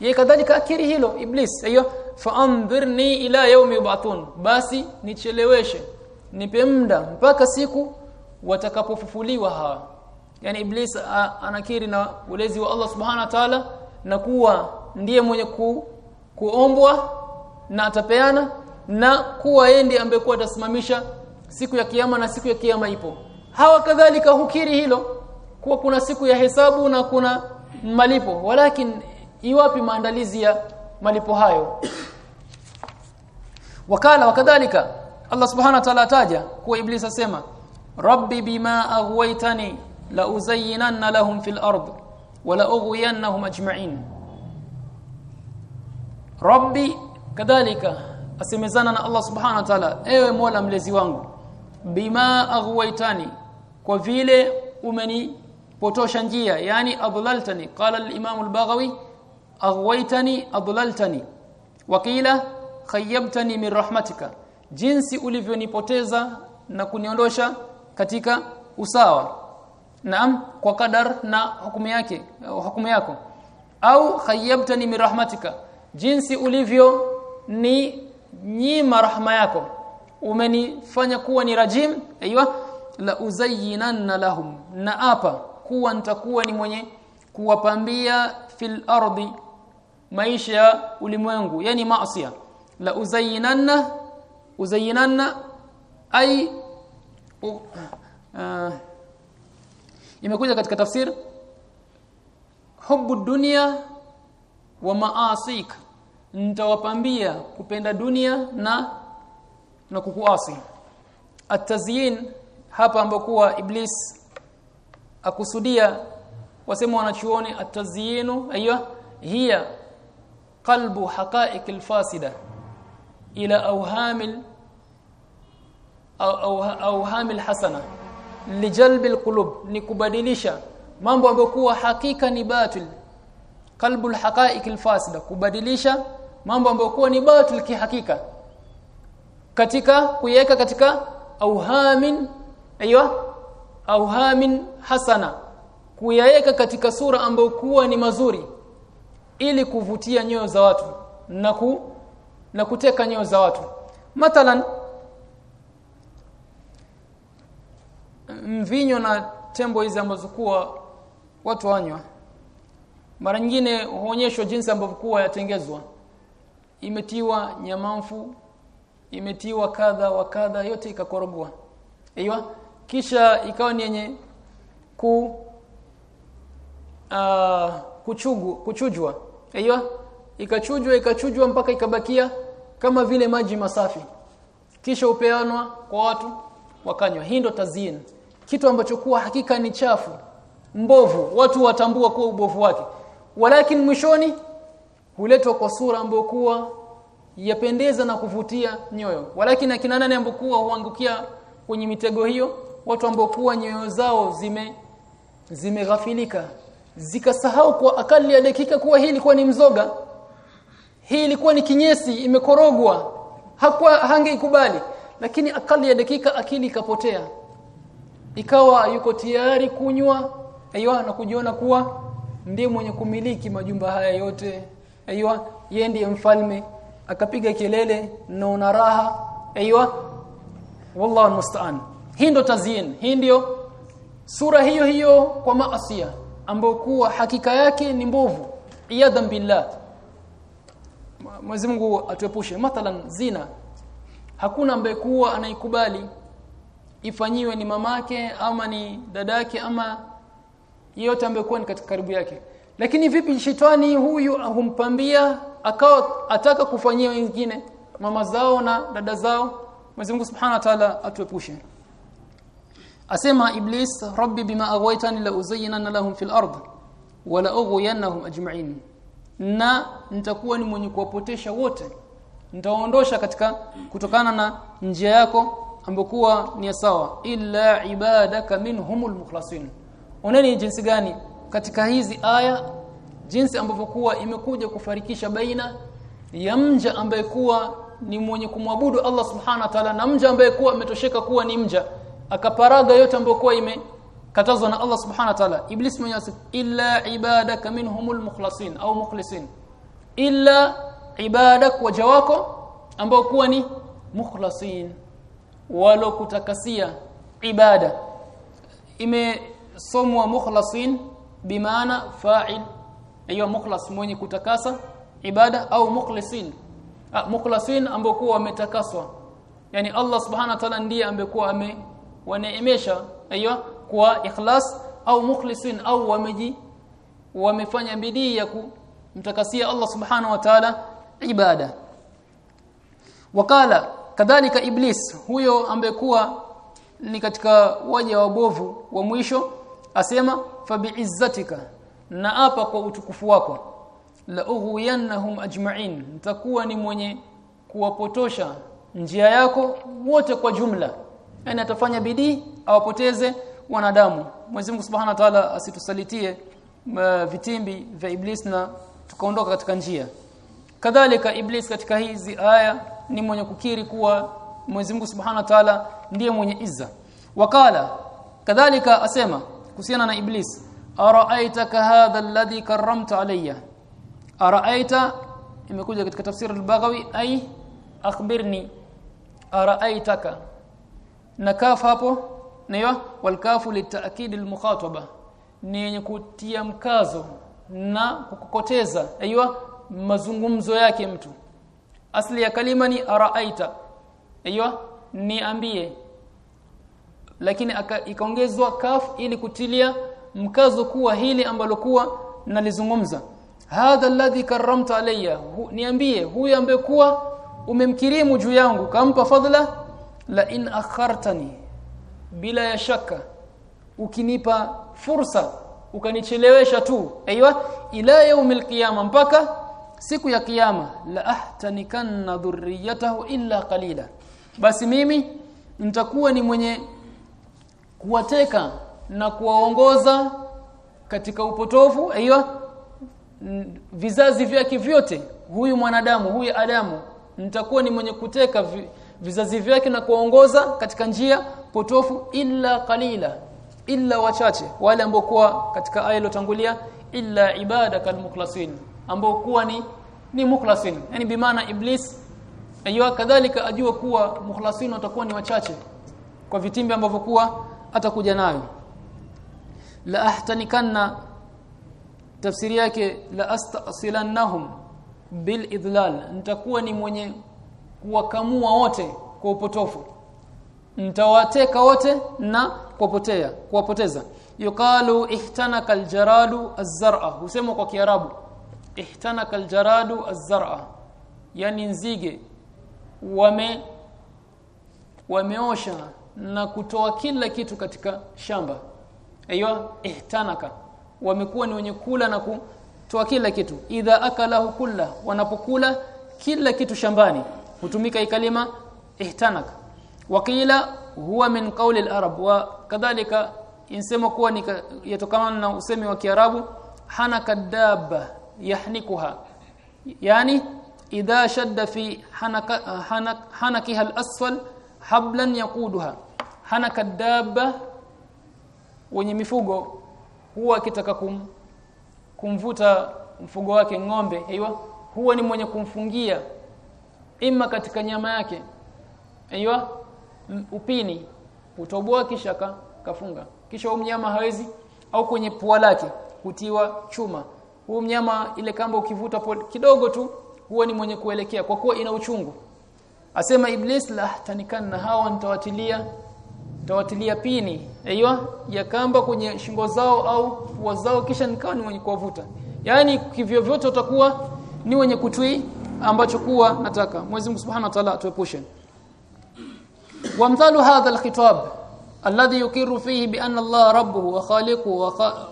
Yeye kadhalika akiri hilo iblis. Ayo faandhirni ila yawmi yub'athun basi nicheleweshe nipe muda mpaka siku watakapofufuliwa hawa. Yani iblis anakiri na ulezi wa Allah subhanahu wa ta'ala na kuwa ndiye mwenye ku, kuombwa na atapeana na kuwa yeye ndiye ambaye kuwa atasimamisha siku ya kiyama na siku ya kiyama ipo. Hawa kadhalika hukiri hilo kuwa kuna siku ya hesabu na kuna malipo. Walakin iwapi maandalizi ya malipo hayo. Wakala wakadhalika Allah subhanahu wa ta'ala ataja kuwa iblis asema rabbi bima aghwaytani la uzayyinanna lahum fil ard wa la ughwiyannahum ajma'in. Rabbi kadhalika asemezana na Allah subhanahu wa ta'ala ewe mola mlezi wangu bima aghwaytani kwa vile umenipotosha njia yani adlaltani qala al-imam al-baghawi aghwaytani adlaltani. Wakila khayyabtani min rahmatika. Jinsi ulivyonipoteza na kuniondosha katika usawa. Naam kwa kadar na hukumu yake hukumu yako. Au khayyabtani min rahmatika. Jinsi ulivyo ni nyima rahma yako. Umenifanya kuwa ni rajim aiywa la uzayyinanna lahum. Na apa kuwa nitakuwa ni mwenye kuwapambia fil ardi maisha ya ulimwengu yani maasiya la uzayinanna uzayinanna ay uh, uh, imekuja katika tafsir hubbu dunia wa maasik. Nitawapambia kupenda dunia na na kukuasi. Atazyin hapa ambokuwa iblis akusudia wasema wanachuoni atazyinu aiyo hiya qalbu haqa'iq alfasida ila awhamil au awhamil hasana lijalb alqulub ni kubadilisha mambo ambayo kuwa hakika ni batil qalbu alhaqa'iq alfasida kubadilisha mambo ambayo kuwa ni batil kihakika katika kuiweka katika auhamin aiywa auhamin hasana kuyaweka katika sura ambayo kuwa ni mazuri ili kuvutia nyoyo za watu na ku, na kuteka nyoyo za watu. Mathalan mvinyo na tembo hizi ambazo kuwa watu wanywa mara nyingine huonyeshwa jinsi ambavyo kuwa yatengezwa. Imetiwa nyamamfu imetiwa kadha wa kadha yote ikakorogwa. Aiywa kisha ikawa ni yenye ku uh, kuchugu kuchujwa aiywa ikachujwa ikachujwa mpaka ikabakia kama vile maji masafi. Kisha upeanwa kwa watu wakanywa. Hii ndo kitu ambacho kuwa hakika ni chafu mbovu. Watu watambua kuwa ubovu wake. Walakin mwishoni huletwa kwa sura ambayo kuwa yapendeza na kuvutia nyoyo. Walakin akina nani ambao kuwa huangukia kwenye mitego hiyo watu ambao kuwa nyoyo zao zime zimeghafilika zikasahau kwa akali ya dakika kuwa hii ilikuwa ni mzoga. Hii ilikuwa ni kinyesi imekorogwa. Hakuwa hangeikubali. Lakini akali ya dakika akili ikapotea. Ikawa yuko tayari kunywa. Aiywa na kujiona kuwa ndiye mwenye kumiliki majumba haya yote. Aiywa yeye ndiye mfalme. Akapiga kelele na una raha. Aiywa wallahu musta'an hii ndo tazyin hii ndio sura hiyo hiyo kwa maasia ambayo kuwa hakika yake ni mbovu. Iyadhan billah. Mwenyezi Mungu atuepushe. Mathalan zina. Hakuna ambaye kuwa anaikubali. Ifanyiwe ni mamake ama ni dadake ama yeyote ambaye kuwa ni katika karibu yake. Lakini vipi shetani huyu humpambia akawa ataka kufanyia wengine mama zao na dada zao? Mwenyezi Mungu Subhanahu wa Ta'ala atuepushe asema iblis rabbi bima aghwaytani la uzayyinana lahum fil ard wa la ughwiyannahum ajma'in. Na nitakuwa ni mwenye kuwapotesha wote. Nitaondosha katika kutokana na njia yako ambokuwa ni sawa. Illa ibadaka minhumul mukhlasin. Oneni jinsi gani katika hizi aya jinsi ambavyo kuwa imekuja kufarikisha baina ya mja ambaye kuwa ni mwenye kumwabudu Allah subhanahu wa ta'ala na mja ambaye kuwa ametosheka kuwa ni mja akaparaga yote ambayo kuwa imekatazwa na Allah subhanahu wa ta'ala. Iblis mwenyewe illa ibadaka minhumul mukhlasin au mukhlisin. Illa ibadak waja ambao kuwa ni mukhlasin walo kutakasia ibada. Imesomwa mukhlasin bimaana fa'il hiyo mukhlas mwenye kutakasa ibada au mukhlisin. Ah, mukhlasin ambao kuwa wametakaswa. Yani Allah subhanahu wa ta'ala ndiye ambekuwa ame waneemesha aiyo kwa ikhlas au mukhlisin au wameji wamefanya bidii ya kumtakasia Allah subhanahu wa ta'ala ibada. Wakala kadhalika iblis huyo ambekuwa ni katika waja wabovu wa mwisho asema fabi'izzatika na apa kwa utukufu wako. La ughwiyannahum ajma'in nitakuwa ni mwenye kuwapotosha njia yako wote kwa jumla yani atafanya bidii awapoteze wanadamu. Mwenyezi Mungu Subhanahu wa Ta'ala asitusalitie uh, vitimbi vya iblis na tukaondoka katika njia. Kadhalika iblis katika hizi aya ni mwenye kukiri kuwa Mwenyezi Mungu Subhanahu wa Ta'ala ndiye mwenye izza. Wakala kadhalika asema kuhusiana na iblis araaitaka hadha alladhi karramta alayya? Araaita imekuja katika tafsiri al-Baghawi ay akhbirni araaitaka na kaf hapo? Niyo walkafu litaakid almukhataba ni yenye kutia mkazo na kukokoteza. Aiywa mazungumzo yake mtu. Asli ya kalima ni araaita aiywa niambie. Lakini ikaongezwa kaf ili kutilia mkazo kuwa hili ambalo kuwa nalizungumza. Hadha alladhi karramta alayya. Hu, niambie huyu ambaye kuwa umemkirimu juu yangu kampa fadhila la in akhartani bila ya shaka ukinipa fursa ukanichelewesha tu. Aiywa ila yaumil qiyama mpaka siku ya kiyama la ahtanikanna dhurriyatahu illa qalila. Basi mimi nitakuwa ni mwenye kuwateka na kuwaongoza katika upotofu aiywa vizazi vyake vyote huyu mwanadamu huyu Adamu nitakuwa ni mwenye kuteka vi, vizazi vyake na kuongoza katika njia potofu illa qalila illa wachache wale ambao kuwa katika aya iliyotangulia illa ibadakal mukhlasin ambao kuwa ni ni mukhlasin. Yani bimaana iblis ayo kadhalika ajua kuwa mukhlasin watakuwa ni wachache kwa vitimbi ambavyo kuwa atakuja nayo. La ahtanikanna tafsiri yake la astasilannahum bil idlal nitakuwa ni mwenye kuwakamua wote kwa upotofu. Mtawateka wote na kuwapotea kuwapoteza. Yuqalu ihtanaka aljaradu azzar'a. Husema kwa kiarabu ihtanaka aljaradu azzar'a. Yani nzige wame wameosha na kutoa kila kitu katika shamba. Aiyo ihtanaka. Wamekuwa ni wenye kula na kutoa kila kitu. Idha akalahu kulla. Wanapokula kila kitu shambani hutumika hii kalima ihtanaka wakila huwa min qawli al-arab wa kadhalika insema kuwa yatokana na usemi wa kiarabu hana kadab yahnikuha. Yani idha shadda fi hanaka hanak, hanakiha al-asfal hablan yaquduha. Hana kadab wenye mifugo huwa akitaka kum, kumvuta mfugo wake ng'ombe aiywa huwa ni mwenye kumfungia ima katika nyama yake. Aiywa upini. Utoboa kisha ka, kafunga. Kisha huyo mnyama hawezi au kwenye pua lake kutiwa chuma. Huyo mnyama ile kamba ukivuta kidogo tu huwa ni mwenye kuelekea kwa kuwa ina uchungu. Asema iblis la tanikanna hawa nitawatilia nitawatilia pini. Aiywa ya kamba kwenye shingo zao au pua zao kisha nikawa ni mwenye kuwavuta. Yani kivyo vyote utakuwa ni wenye kutui ambacho kuwa nataka. Mwenyezi Mungu Subhanahu wa Ta'ala atuepushe. Wa mthalu hadha alkhitab alladhi yukiru fihi bi anna Allah rabbuhu wa khaliquhu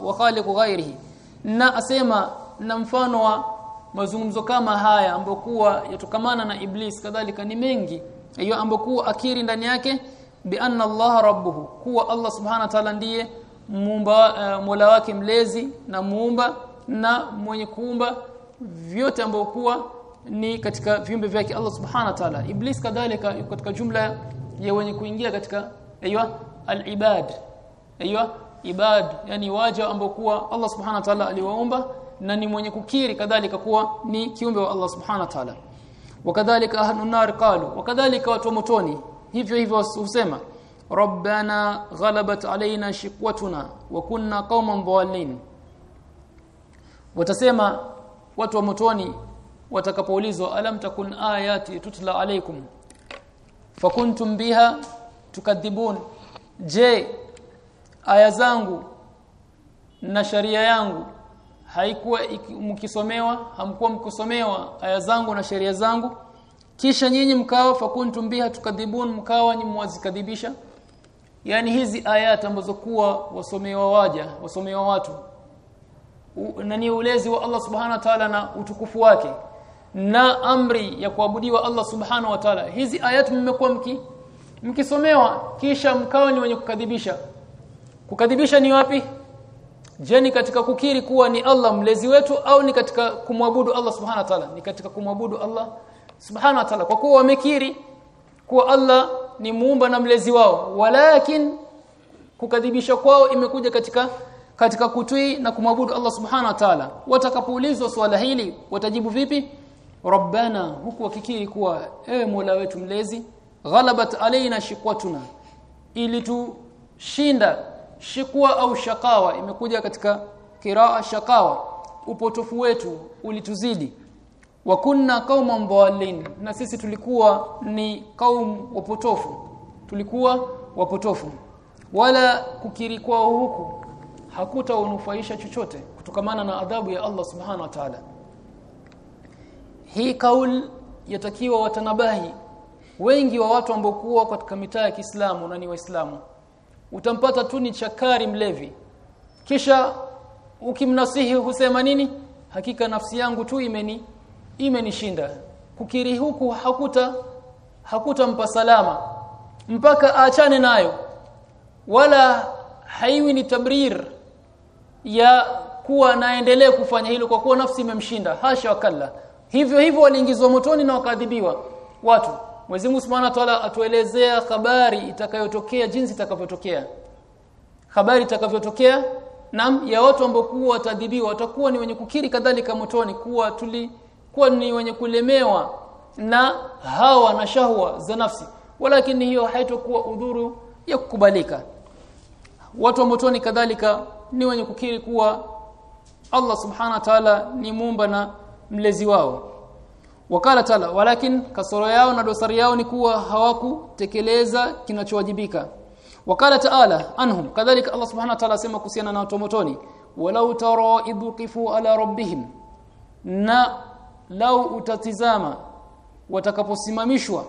wa khaliqu ghairihi na asema na mfano wa mazungumzo kama haya ambokuwa yatokamana na iblis kadhalika ni mengi. Hiyo ambokuwa akiri ndani yake bi anna Allah rabbuhu kuwa Allah subhanahu wa ta'ala ndiye muumba eh, mola wake mlezi na muumba na mwenye kuumba vyote ambokuwa ni katika viumbe vyake Allah subhanahu wa ta'ala. Iblis kadhalika katika jumla ya wenye kuingia katika aiywa al-ibad. Aiywa ibad yani waja ambao kuwa Allah subhanahu wa ta'ala aliwaumba na ni mwenye kukiri kadhalika kuwa ni kiumbe wa Allah subhanahu wa ta'ala. Wakadhalika ahlun nar qalu wakadhalika watu motoni. Hivyo hivyo husema rabbana ghalabat alaina shiqwatuna wa kunna qauman dhallin watasema watu wa motoni watakapoulizwa alam takun ayati tutla alaykum? Fakuntum biha tukadhibun. Je aya zangu na sharia yangu haikuwa mkisomewa hamkuwa mkisomewa aya zangu na sheria zangu? Kisha nyinyi mkawa fakuntum biha tukadhibun mkawa ni mwazikadhibisha. Yani hizi ayati ambazo kuwa wasomewa waja wasomewa watu. Na ni ulezi wa Allah subhanahu wa ta'ala na utukufu wake na amri ya kuabudiwa Allah subhanahu wa ta'ala. Hizi ayat mmekuwa mki mkisomewa kisha mkawa ni wenye kukadhibisha. Kukadhibisha ni wapi? Je ni katika kukiri kuwa ni Allah mlezi wetu au ni katika kumwabudu Allah subhanahu wa ta'ala? Ni katika kumwabudu Allah subhanahu wa ta'ala. Kwa kuwa wamekiri kuwa Allah ni muumba na mlezi wao. Walakin kukadhibisha kwao imekuja katika katika kutui na kumwabudu Allah subhana wa ta'ala. Watakapoulizwa swala hili watajibu vipi rabbana huku wakikiri kuwa ewe Mola wetu mlezi ghalabat alaina shiqwatuna ili tushinda shikwa au shakawa imekuja katika kiraa shakawa. Upotofu wetu ulituzidi. Wa kunna qauman dhalin na sisi tulikuwa ni kaum wapotofu. Tulikuwa wapotofu. Wala kukiri kwao huku hakutaunufaisha chochote kutokamana na adhabu ya Allah subhanahu wa ta'ala hii kaul yatakiwa watanabahi wengi wa watu ambao kuwa katika mitaa ya Kiislamu na ni waislamu. Utampata tu ni chakari mlevi. Kisha ukimnasihi husema nini? Hakika nafsi yangu tu imeni imenishinda. Kukiri huku hakuta hakutampa salama. Mpaka aachane nayo. Wala haiwi ni tabrir ya kuwa naendelee kufanya hilo kwa kuwa nafsi imemshinda. Hasha wakalla hivyo hivyo waliingizwa motoni na wakadhibiwa watu Mwenyezi Mungu Subhanahu wa Ta'ala atuelezea habari itakayotokea jinsi itakavyotokea. Habari itakavyotokea nam ya watu ambao kuwa watadhibiwa watakuwa ni wenye kukiri kadhalika motoni kuwa tuli kuwa ni wenye kulemewa na hawa na shahwa za nafsi. Walakini hiyo haitokuwa udhuru ya kukubalika. Watu wa motoni kadhalika ni wenye kukiri kuwa Allah subhana wa ta'ala ni muumba na mlezi wao. Wakala tala walakin kasoro yao na dosari yao ni kuwa hawakutekeleza kinachowajibika. Wakala taala anhum kadhalika Allah subhanahu wa ta'ala asema kuhusiana na watomotoni walau tara idqifu ala rabbihim na lau utatizama watakaposimamishwa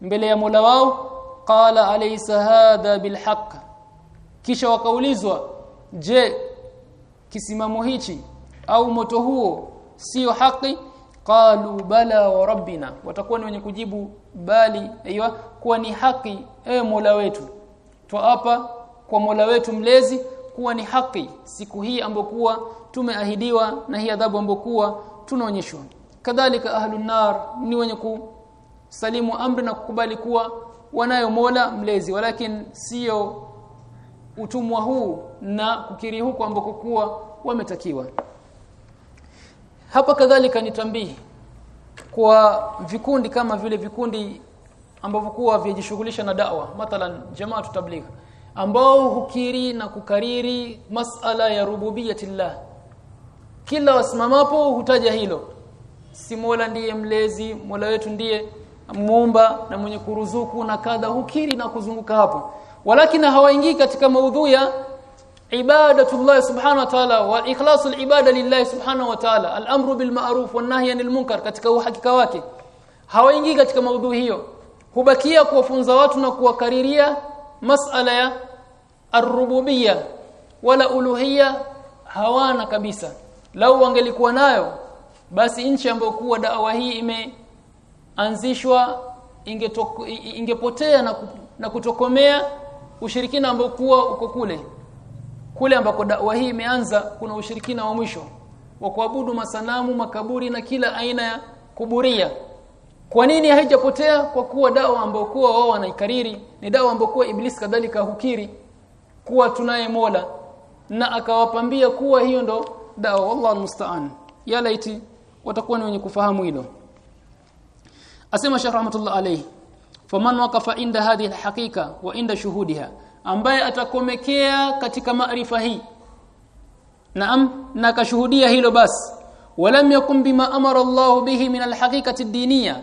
mbele ya Mola wao qala alaysa hadha bilhaq kisha wakaulizwa je kisimamo hichi au moto huo sio haki qalu bala wa rabbina. Watakuwa ni wenye kujibu bali aiywa kuwa ni haki e Mola wetu. Twaapa kwa Mola wetu mlezi kuwa ni haki siku hii ambokuwa tumeahidiwa na hii adhabu ambokuwa tunaonyeshwa. Kadhalika ahlun nar ni wenye kusalimu amri na kukubali kuwa wanayo Mola mlezi walakin sio utumwa huu na kukiri huko ambako kuwa wametakiwa hapa kadhalika nitambii kwa vikundi kama vile vikundi ambavyo kuwa vijishughulisha na dawa mathalan jamaa tabligh ambao hukiri na kukariri masala ya rububiyatillah. Kila wasimamapo hutaja hilo. Si Mola ndiye mlezi Mola wetu ndiye muumba na mwenye kuruzuku na kadha hukiri na kuzunguka hapo. Walakini hawaingii katika maudhui ya ibadatullah subhanahu wa ta'ala wa ikhlasul ibada lillahi subhanahu wa ta'ala al-amru bil ma'ruf wan nahyi anil munkar katika uhakika wake. Hawaingii katika maudhui hiyo. Hubakia kuwafunza watu na kuwakariria masala ya ar-rububiyya wala uluhiyya hawana kabisa. Lau wangelikuwa nayo basi nchi ambayo kuwa dawa hii imeanzishwa ingepotea na, na kutokomea ushirikina ambao kuwa uko kule kule ambako dawa hii imeanza kuna ushirikina wa mwisho wa kuabudu masanamu makaburi na kila aina ya kuburia. Kwa nini haijapotea? Kwa kuwa dawa ambayo kuwa wao wanaikariri ni dawa ambayo kuwa iblis kadhalika hukiri kuwa tunaye Mola. Na akawapambia kuwa hiyo ndo dawa. Wallahu almusta'an ya laiti watakuwa ni wenye kufahamu hilo. Asema Sheikh rahmatullah alayhi faman waqafa inda hadhihi alhaqiqa wa inda shuhudiha ambaye atakomekea katika maarifa hii. Naam na kashuhudia hilo basi. Walam yakum bima amara Allah bihi min alhaqiqati ad-diniyya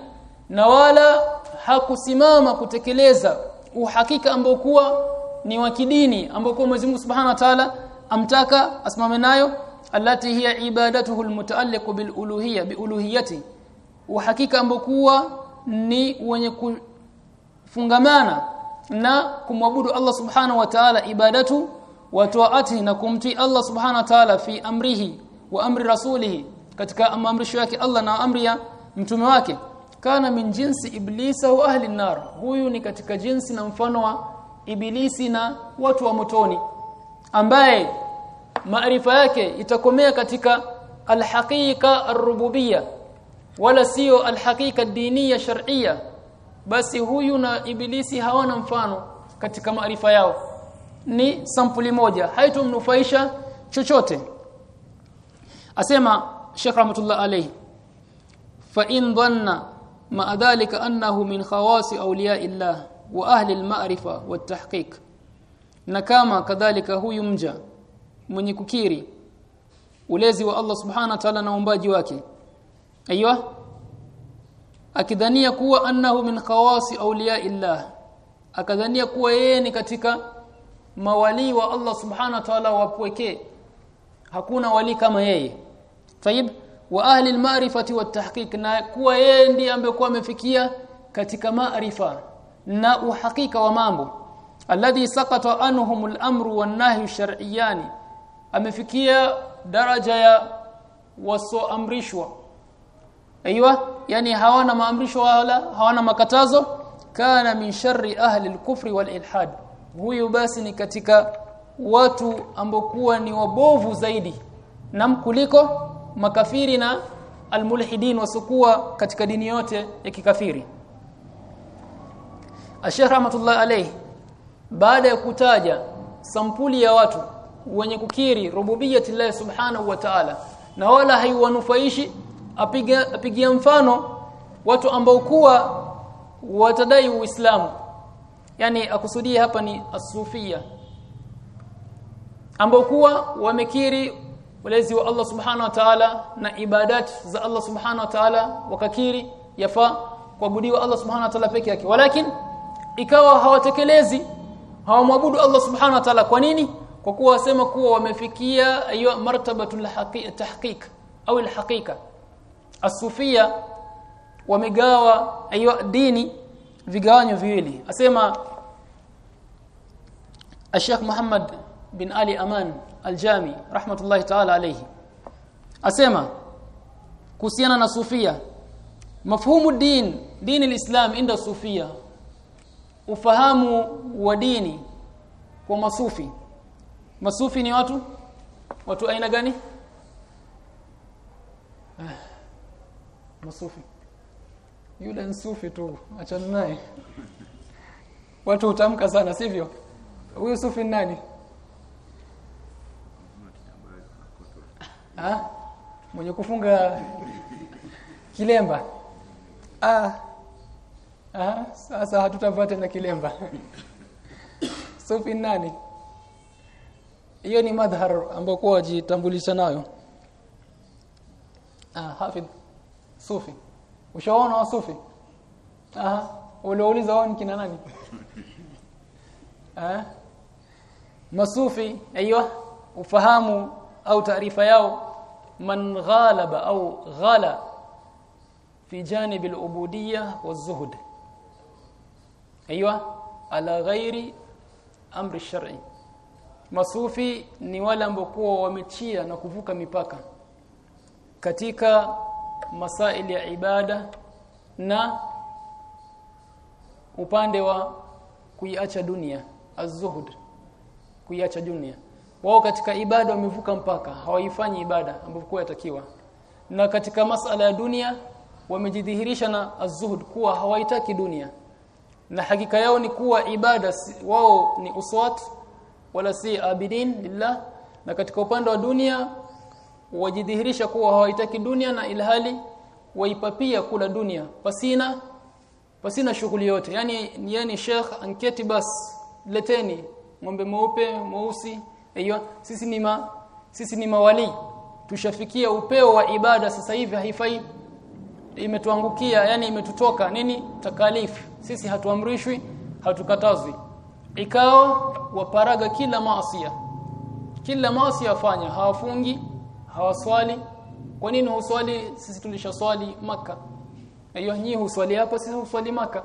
na wala hakusimama kutekeleza uhakika ambao kuwa ni wa kidini ambao kwa Mwenyezi Mungu Subhanahu wa Ta'ala amtaka asimame nayo allati hiya ibadatuhu almutaalliqu bil uluhiyya bi uluhiyyati uhakika ambao kuwa ni wenye kufungamana na kumwabudu Allah Subhanahu wa Ta'ala ibadatu wa taati na kumtii Allah Subhanahu wa Ta'ala fi amrihi wa amri rasulihi katika amrisho yake Allah na amri ya mtume wake kana min jinsi iblisa wa ahli nar huyu ni katika jinsi na mfano wa ibilisi na watu wa motoni ambaye maarifa yake itakomea katika alhaqiqa arrububiyya wala sio alhaqiqa diniya shar'iyya basi huyu na ibilisi hawana mfano katika maarifa yao. Ni sampuli moja. Haitomnufaisha chochote. Asema Sheikh rahmatullah alayhi fa in dhanna ma dhalika annahu min khawasi awliya illah wa ahli al-ma'rifa wat-tahqiq na kama kadhalika huyu mja mwenye kukiri ulezi wa Allah subhanahu wa ta'ala na uumbaji wake. Aiywa akidhania kuwa annahu min khawasi awliya illah akadhania kuwa yeye ni katika mawali wa Allah subhanahu wa ta'ala wapwekee hakuna wali kama yeye. Tayib wa ahli almarifati watahqiq na kuwa yeye ndiye amekuwa amefikia katika maarifa na uhakika wa mambo. Alladhi saqata anhum al-amru wan-nahyu amefikia daraja ya wasoamrishwa aiywa yani hawana maamrisho wala hawana makatazo. Kana min sharri ahli al-kufri wal-ilhad. Huyu basi ni katika watu ambokuwa ni wabovu zaidi na kuliko makafiri na almulhidin wasokuwa katika dini yote ya kikafiri. Sheikh rahmatullah alayhi baada ya kutaja sampuli ya watu wenye kukiri rububiyyati subhanahu wa ta'ala na wala haiwanufaishi apigia mfano watu ambao kuwa watadai uislamu. Yani akusudia hapa ni asufia ambao kuwa wamekiri ulezi wa Allah subhanahu wa ta'ala na ibadat za Allah subhanahu wa ta'ala wakakiri yafaa kuabudiwa Allah subhanahu wa ta'ala peke yake. Walakin ikawa hawatekelezi hawamwabudu Allah subhanahu wa ta'ala. Kwa nini? Kwa kuwa wasema kuwa wamefikia ayo martabatul tahqiq au alhaqiqa asufia wamegawa ayo dini vigawanyo viwili. Asema Sheikh Muhammad bin Ali Aman Al-Jami rahmatullahi ta'ala alayhi asema kuhusiana na sufia mafhumu din dini alislam inda sufia ufahamu wa dini kwa masufi. Masufi ni watu watu aina gani masufi. Yule nsufi tu achana naye. Watu utamka sana sivyo? Huyu sufi ni nani? Ah mwenye kufunga kilemba. Ah ah sasa hatutavaa tena kilemba. Sufi ni nani? Hiyo ni madhhar ambayo kwa wajitambulisha nayo. Ah hafidh sufi. Ushaona wa sufi? Ah uliouliza wao ni kina nani? Eh? Masufi aiywa ufahamu au taarifa yao man ghalaba au ghala fi janib al-ubudiyya waz-zuhd aiywa ala ghairi amri shar'i. Masufi ni wale ambao wamechia na kuvuka mipaka katika masaili ya ibada na upande wa kuiacha dunia az-zuhud kuiacha dunia. Wao katika ibada wamevuka mpaka hawaifanyi ibada ambayo yatakiwa na katika masala ya dunia wamejidhihirisha na az-zuhud kuwa hawaitaki dunia. Na hakika yao ni kuwa ibada wao ni uswat wala si abidin lillah. Na katika upande wa dunia wajidhihirisha kuwa hawaitaki dunia na ilhali waipapia kula dunia pasina pasina shughuli yote yani yani Sheikh anketi bas leteni ng'ombe mweupe mweusi hiyo sisi ni ma sisi ni mawali. Tushafikia upeo wa ibada sasa hivi haifai. Imetuangukia yani imetutoka. Nini? Takalifu. Sisi hatuamrishwi hatukatazwi. Ikao waparaga kila maasiya kila maasi afanya hawafungi hawaswali. Kwa nini huswali? Sisi tulishaswali maka aiyo nyinyi huswali hapo sisi huswali maka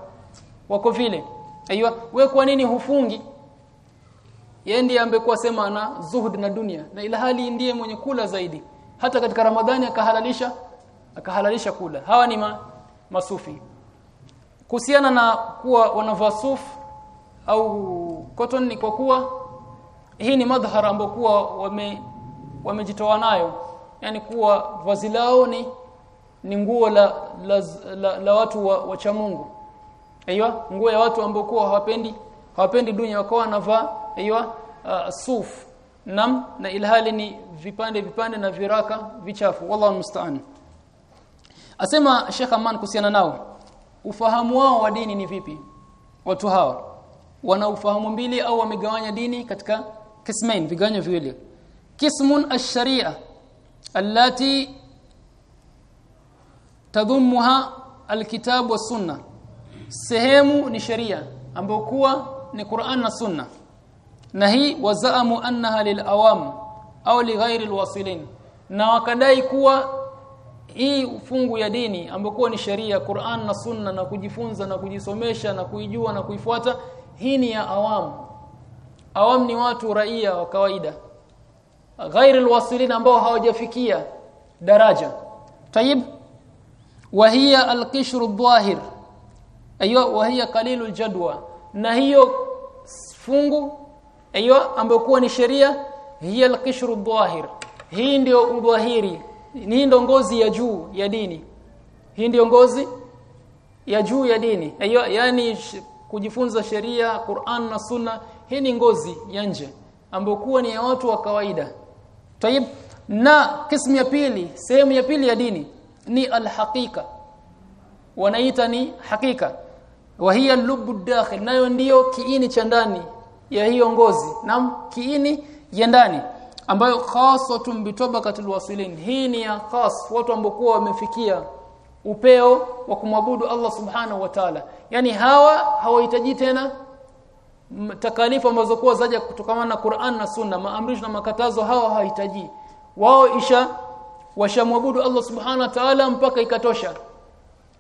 wako vile. Aiyo wewe kwa nini hufungi? Yeye ndiye ambekuwa sema na zuhud na dunia. Na ila hali ndiye mwenye kula zaidi. Hata katika ramadhani akahalalisha akahalalisha kula. Hawa ni ma, masufi. Kuhusiana na kuwa wanavaa sufu au cotton ni kwa kuwa hii ni madhara ambayo kuwa wame wamejitoa nayo. Yani kuwa vazi lao ni ni nguo la, la, la, la watu wa, wa cha Mungu. Aiyo nguo ya watu ambao kwa hawapendi hawapendi dunia wakawa wanavaa aiyo uh, suf nam na ilhali ni vipande vipande na viraka vichafu. Wallahu musta'an. Asema Sheikh Aman kuhusiana nao ufahamu wao wa dini ni vipi? Watu hawa wana ufahamu mbili au wamegawanya dini katika kismain viganyo viwili kismun الشريعه التي تضمها الكتاب والسنه sehemu ni sheria ambayo kuwa ni Qur'an na sunna na hii wazaamu annaha lilawam au lighairi alwasilin na wakadai kuwa hii fungu ya dini ambayo ni sheria Qur'an na sunna na kujifunza na kujisomesha na kuijua na kuifuata hii ni ya awam awam ni watu raia wa kawaida ghairi alwasilin ambao hawajafikia daraja. Tayib wa hiya alqishru adh-dhahir ayo wa hiya qalilu aljadwa na hiyo fungu aywa ambayo kuwa ni sheria hiya alqishru adh-dhahir hii ndio udhahiri hii ndio ngozi ya juu ya dini. Hii ndio ngozi ya juu ya dini. Aywa yani kujifunza sheria Qur'an na Sunna hii ni ngozi ya nje ambayo kuwa ni ya watu wa kawaida Tayib na kismu ya pili sehemu ya pili ya dini ni alhaqiqa. Wanaita ni hakika. Wa hiya lubu dakhil nayo ndiyo kiini cha ndani ya hiyo ngozi na kiini ya ndani ambayo khasatun bitabaqatil wasilin. Hii ni ya khas watu ambao wamefikia upeo wa kumwabudu Allah subhanahu wa ta'ala. Yani hawa hawahitaji tena takalifu ambazo kuwa zaja kutokana na Qur'an na Sunna maamrisho na makatazo hawa hawahitaji. Wao isha washamwabudu Allah subhanahu wa ta'ala mpaka ikatosha.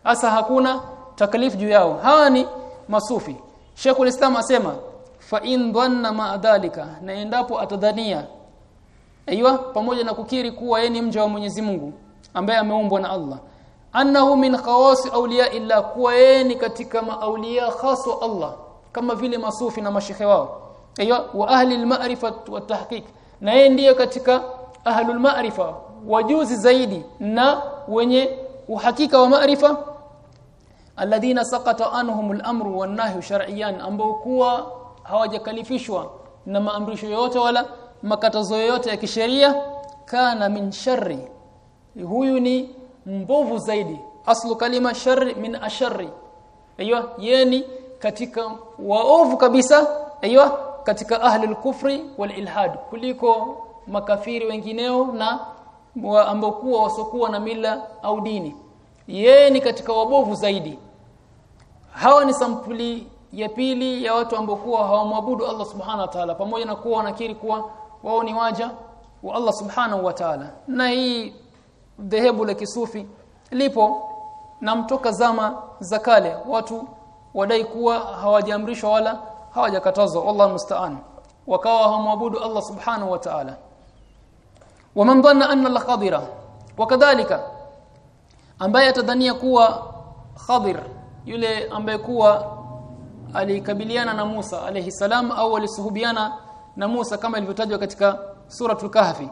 Hasa hakuna takalifu juu yao. Hawa ni masufi. Sheikhul Islam asema fa in dhanna ma dhalika na endapo atadhania aiywa pamoja na kukiri kuwa yeye ni mja wa Mwenyezi Mungu ambaye ameumbwa na Allah. Annahu min khawasi awliya illa kuwa yeye ni katika maawliya khas wa Allah kama vile masufi na mashehe wao. Aiyo wa ahli al-ma'rifa wa tahqiq. Na yeye ndiye katika ahlul maarifa wajuzi zaidi na wenye uhakika wa maarifa alladhina saqata anhumul amru wan nahyu shar'iyyan. Ambao kuwa hawajakalifishwa na maamrisho yote wala makatazo yote ya kisheria. Kana min sharri. Huyu ni mbovu zaidi. Aslu kalima sharri min asharri. Aiyo yeni katika waovu kabisa aiyo katika ahli al-kufri wal ilhad kuliko makafiri wengineo na ambao ambokuwa wasokuwa na mila au dini. Yeye ni katika wabovu zaidi. Hawa ni sampuli ya pili ya watu ambao kuwa hawamwabudu Allah subhanahu wa ta'ala pamoja na kuwa wanakiri kuwa wao ni waja wa Allah subhanahu wa ta'ala. Na hii dhehebu la kisufi lipo na mtoka zama za kale watu wadai kuwa hawajaamrishwa wala hawajakatazwa. Allah musta'an. Wakawa hawaabudu Allah subhanahu wa ta'ala. Waman dhanna anna al-qadira wakadhalika ambaye atadhania kuwa khadir yule ambaye kuwa alikabiliana na Musa alayhi salam au alisuhubiana na Musa kama ilivyotajwa katika suratul kahfi.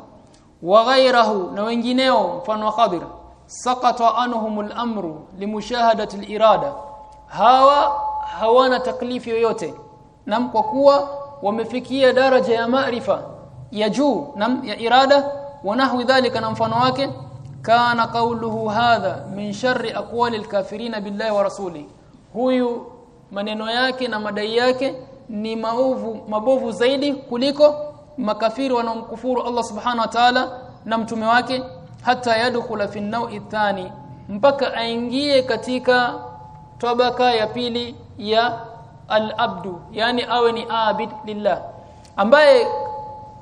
Wa ghairahu na wengineo mfano wa khadir. Saqata anhumul amru limushahadati irada hawa hawana taklifi yoyote. Nam kwa kuwa wamefikia daraja ya maarifa ya juu nam ya irada wa dhalika na mfano wake kana kauluhu hadha min sharri aqwali alkafirina billahi wa rasuli. Huyu maneno yake na madai yake ni maovu mabovu zaidi kuliko makafiri wanaomkufuru Allah subhanahu wa ta'ala na mtume wake hata yadkhula fi nawi thani mpaka aingie katika tabaka ya pili ya al-abdu yani awe ni abid lillah ambaye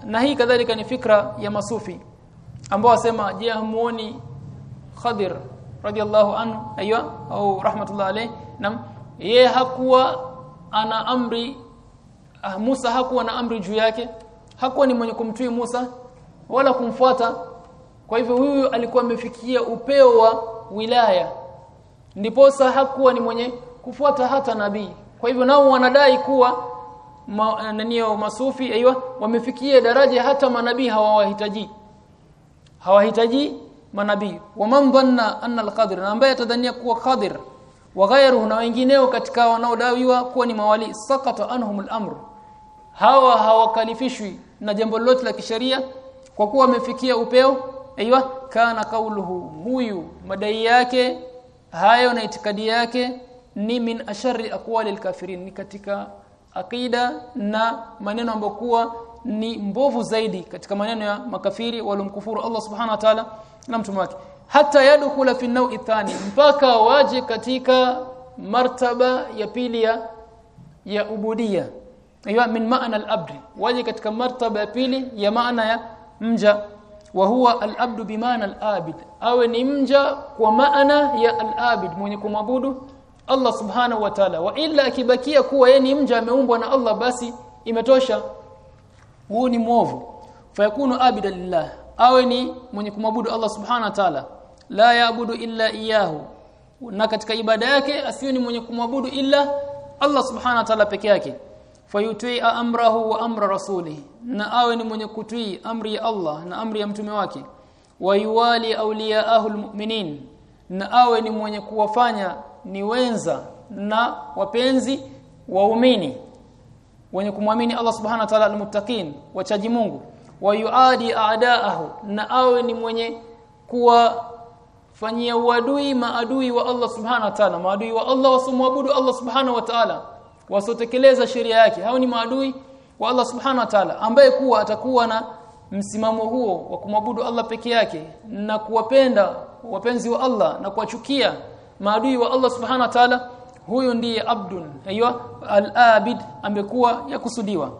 na hii kadhalika ni fikra ya masufi ambao wasema je hamuoni Khadir radhiallahu anhu? Aiywa au rahmatullah alayh nam yeye hakuwa ana amri ah, Musa hakuwa na amri juu yake hakuwa ni mwenye kumtii Musa wala kumfuata. Kwa hivyo huyu alikuwa amefikia upeo wa wilaya ndiposa hakuwa ni mwenye kufuata hata nabii. Kwa hivyo nao wanadai kuwa ma, nanio masufi aiywa wamefikia daraja hata manabii hawawahitaji. Hawahitaji manabii. Waman dhanna anna al-qadir na ambaye atadhania kuwa qadir wa ghayruhu na wengineo katika wanaodaiwa kuwa ni mawali sakata anhum al-amr. Hawa hawakalifishwi na jambo lolote la kisheria kwa kuwa wamefikia upeo aiywa kana kauluhu huyu madai yake hayo na itikadi yake ni min ashari aqwali al-kafirin ni katika akida na maneno ambayo kuwa ni mbovu zaidi katika maneno ya makafiri walomkufuru Allah subhanahu wa ta'ala na mtume wake. Hata yadkhula fi nawi thani mpaka waje katika martaba ya pili ya ya ubudia. Aywa min mana al-abd waje katika martaba ya pili ya maana ya mja wa huwa al-abd bimaana al-abid. Awe ni mja kwa maana ya al-abid mwenye kumwabudu Allah subhanahu wa ta'ala. Wa illa akibakia kuwa yeye ni mja ameumbwa na Allah basi imetosha. Huu ni mwovu. Fayakunu abida lillah. Awe ni mwenye kumwabudu Allah subhanahu wa ta'ala. La yaabudu illa iyahu na katika ibada yake asiwe ni mwenye kumwabudu illa Allah subhanahu wa ta'ala peke yake fayutii amrahu wa amra rasuli na awe ni mwenye kutii amri ya Allah na amri ya mtume wake. Wayuwali awliyaahu almu'minin na awe ni mwenye kuwafanya ni wenza na wapenzi waumini wenye kumwamini Allah subhanahu wa ta'ala almuttaqin wachaji Mungu. Wayuadi aadaahu na awe ni mwenye kuwafanyia uadui maadui wa Allah subhanahu wa ta'ala maadui wa Allah wasomwabudu Allah subhanahu wa ta'ala wasotekeleza sheria yake. Hao ni maadui wa Allah subhanahu wa ta'ala ambaye kuwa atakuwa na msimamo huo wa kumwabudu Allah peke yake na kuwapenda wapenzi wa Allah na kuwachukia maadui wa Allah subhanahu wa ta'ala huyo ndiye abdun aiywa al-abid amekuwa yakusudiwa.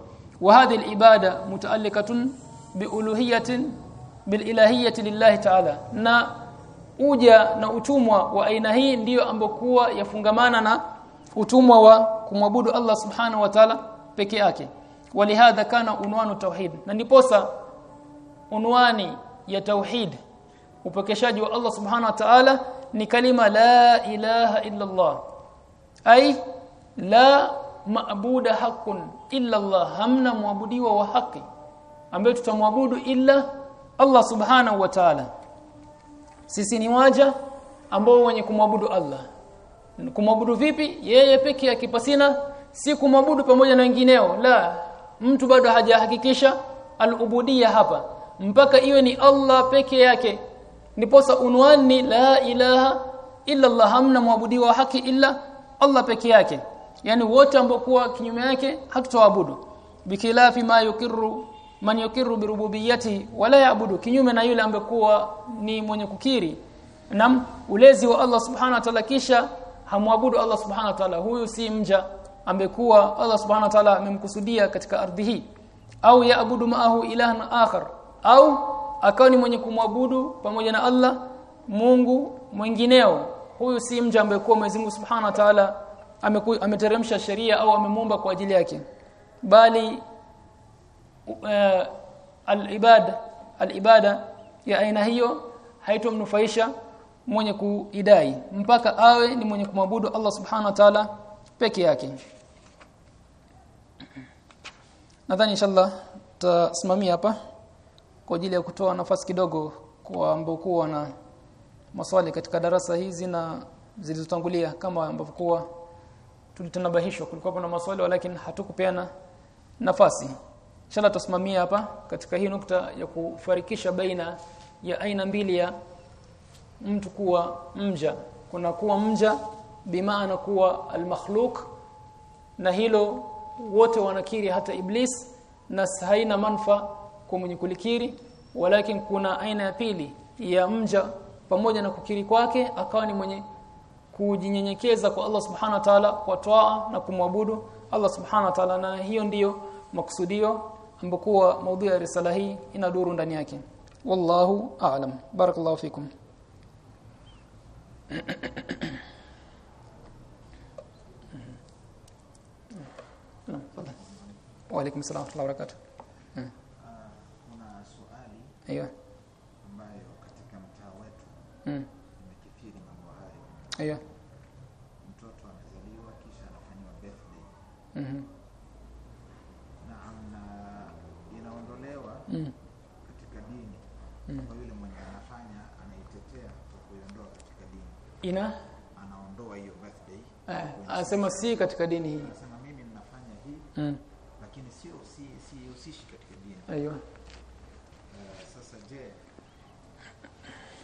Wa hadhihi al-ibada mutaallikatun biuluhiyatin bililahiyati lillahi ta'ala na uja na utumwa wa aina hii ndiyo ambokuwa yafungamana na utumwa wa kumwabudu Allah subhanahu wa ta'ala peke yake. Walihadha kana unwanu tauhid. Na ndiposa unwani ya tauhid upekeshaji wa Allah subhanahu wa ta'ala ni kalima la ilaha illa Allah ay la maabuda hakun illa Allah hamna muabudiwa wa haki ambaye tutamwabudu illa Allah subhanahu wa ta'ala. Sisi ni waja ambao wenye kumwabudu Allah kumwabudu vipi? Yeye peke yake pasina. Si kumwabudu pamoja na wengineo. La mtu bado hajahakikisha al-ubudiyya hapa. Mpaka iwe ni Allah peke yake. Niposa unwani la ilaha illa Allah hamna muabudiwa wa haki illa Allah peke yake. Yani wote ambao kuwa kinyume yake hatutaabudu bikilafi ma yukiru man yukiru birububiyyati wala yaabudu. Kinyume na yule ambaye kuwa ni mwenye kukiri. Nam ulezi wa Allah subhanahu wa ta'ala kisha hamwabudu Allah subhanahu wa ta'ala. Huyu si mja ambekuwa Allah subhanahu wa ta'ala amemkusudia katika ardhi hii. Au yaabudu maahu ilahan akhar. Au akawa ni mwenye kumwabudu pamoja na Allah Mungu mwingineo. Huyu si mja ambekuwa Mwenyezi Mungu Subhanahu wa Ta'ala ameteremsha sheria au amemuumba kwa ajili yake. Bali uh, al-ibada al-ibada ya aina hiyo haitomnufaisha mwenye kuidai mpaka awe ni mwenye kumwabudu Allah Subhanahu wa Ta'ala peke yake. Nadhani inshallah tutasimamia hapa kwa ajili ya kutoa nafasi kidogo kwa ambao na maswali katika darasa hizi na zilizotangulia kama ambavyo kuwa tulitanabahishwa kulikuwa na maswali lakini hatukupeana nafasi. Inshallah tasimamia hapa katika hii nukta ya kufarikisha baina ya aina mbili ya mtu kuwa mja. Kuna kuwa mja bimaana kuwa al-makhluq na hilo wote wanakiri hata iblis na haina manfa kwa mwenye kulikiri walakin kuna aina ya pili ya mja pamoja na kukiri kwake akawa ni mwenye kujinyenyekeza kwa Allah subhanahu wa ta'ala kwa toa na kumwabudu Allah subhanahu wa ta'ala. Na hiyo ndiyo maksudio ambokuwa maudhui ya risala hii inaduru ndani yake. Wallahu a'lam. Barakallahu fikum Waalaikum salaam wa barakatuh. Eh. Kuna swali. Aiyo. Ambayo katika mtaa wetu. Mm. Imekithiri mambo hayo. Aiyo. Mtoto anazaliwa kisha anafanywa birthday. Mhm. Na inaondolewa. Mhm. Ina anaondoa hiyo birthday eh, anasema si katika dini hii Anasema mimi ninafanya hii mm. lakini sio si sihusishi katika dini. aiyo uh, sasa je,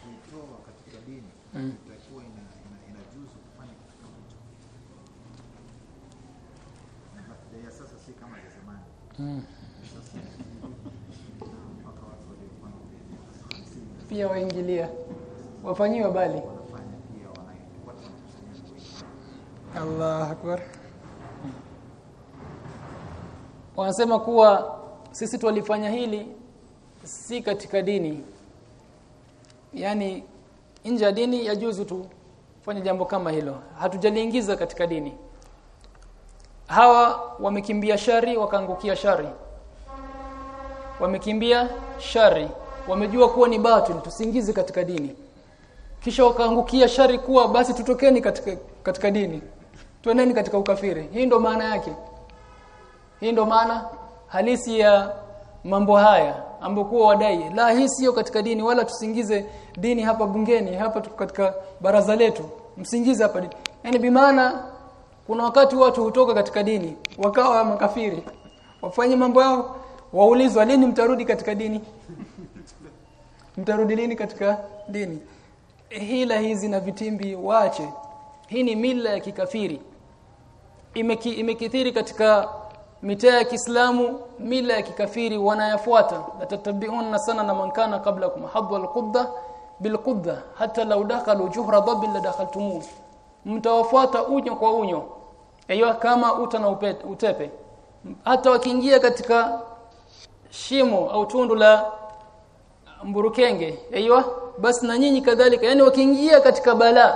kuitoa katika dini Mm. itakuwa ina, ina, inajuzu kufanya kitu kama hicho? Na birthday ya sasa si kama za zamani. mm. Sasa pia waingilia wafanyiwe bali wanafanya pia wana watu wanakusanyana wengi. Allah akbar. Wanasema kuwa sisi tulifanya hili si katika dini. Yaani nje ya dini yajuzu tu fanya jambo kama hilo. Hatujaliingiza katika dini. Hawa wamekimbia shari wakaangukia shari. Wamekimbia shari. Wamejua kuwa ni batil tusiingize katika dini. Kisha wakaangukia shari kuwa basi tutokeni katika katika dini tuendeni katika ukafiri. Hii ndo maana yake. Hii ndo maana halisi ya mambo haya ambokuwa wadai. La hii sio katika dini wala tusingize dini hapa bungeni hapa tuko katika baraza letu. Msingize hapa dini. Yani bimaana kuna wakati watu hutoka katika dini wakawa makafiri. Wafanye mambo yao waulizwa lini mtarudi katika dini? Mtarudi lini katika dini? Hila hizi na vitimbi waache. Hii ni mila ya kikafiri Imeki, imekithiri katika mitaa ya Kiislamu mila ya kikafiri wanayafuata. Latatabiuna sana na mankana kabla kum hadwa alqudda bilqudda hata law dakhalu juhra dabil la dakhaltumu. Mtawafuata unyo kwa unyo. Aiyo kama uta na utepe. Hata wakiingia katika shimo au tundu la mburukenge aiyo basi na nyinyi kadhalika. Yani wakiingia katika balaa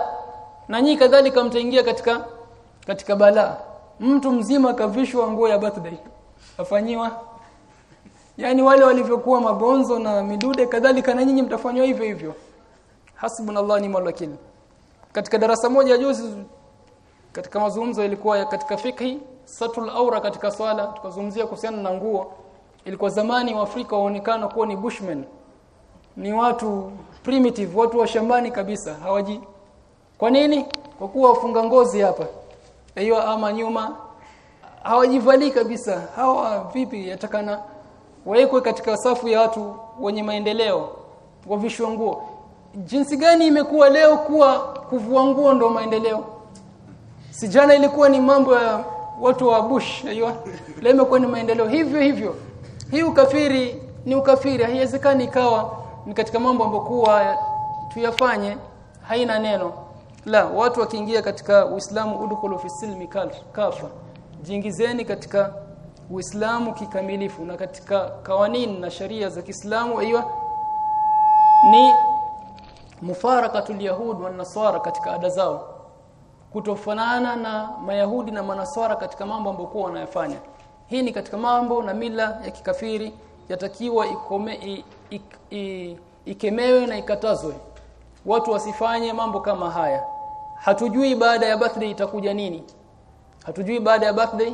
na nyinyi kadhalika mtaingia katika katika balaa mtu mzima kavishwa nguo ya birthday. Afanyiwa yani wale walivyokuwa mabonzo na midude kadhalika na nyinyi mtafanywa hivyo hivyo. Hasbunallahu ni'mal wakil. Katika darasa moja juzi katika mazungumzo ilikuwa ya katika fikhi satul aura katika swala tukazungumzia kuhusiana na nguo. Ilikuwa zamani wa Afrika waonekana kuwa ni bushmen. Ni watu primitive watu wa shambani kabisa hawaji. Kwa nini? Kwa kuwa wafunga ngozi hapa hiyo ama nyuma hawajivali kabisa. Hawa vipi yatakana waekwe katika safu ya watu wenye maendeleo wavishwe nguo. Jinsi gani imekuwa leo kuwa kuvua nguo ndo maendeleo? Sijana ilikuwa ni mambo ya watu wa bush hiyo leo imekuwa ni maendeleo. Hivyo hivyo. Hii ukafiri ni ukafiri. Haiwezekani ikawa ni katika mambo ambayo kuwa tuyafanye haina neno la watu wakiingia katika Uislamu udkhulu fi silmi kafa. Jiingizeni katika Uislamu kikamilifu na katika kawanini na sharia za Kiislamu aiywa ni mufarakatul yahud wa nasara katika ada zao. Kutofanana na mayahudi na manaswara katika mambo ambayo kwa wanayafanya. Hii ni katika mambo na mila ya kikafiri yatakiwa ikome i, i, i, ikemewe na ikatazwe. Watu wasifanye mambo kama haya hatujui baada ya birthday itakuja nini. Hatujui baada ya birthday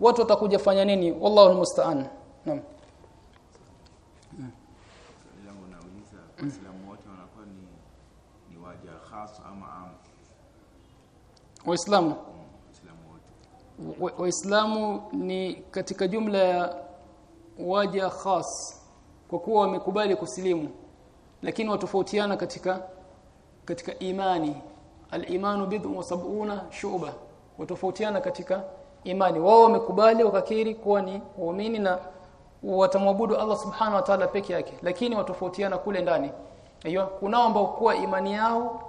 watu watakuja fanya nini. Wallahu almusta'an. Naam. Waislamu. Waislamu ni katika jumla ya waja khas kwa kuwa wamekubali kusilimu lakini watofautiana katika katika imani al-imanu bid'un wa sab'una shu'ba watofautiana katika imani. Wao wamekubali wakakiri kuwa ni waumini na watamwabudu Allah subhanahu wa ta'ala peke yake lakini watofautiana kule ndani. Hiyo kunao ambao kuwa imani yao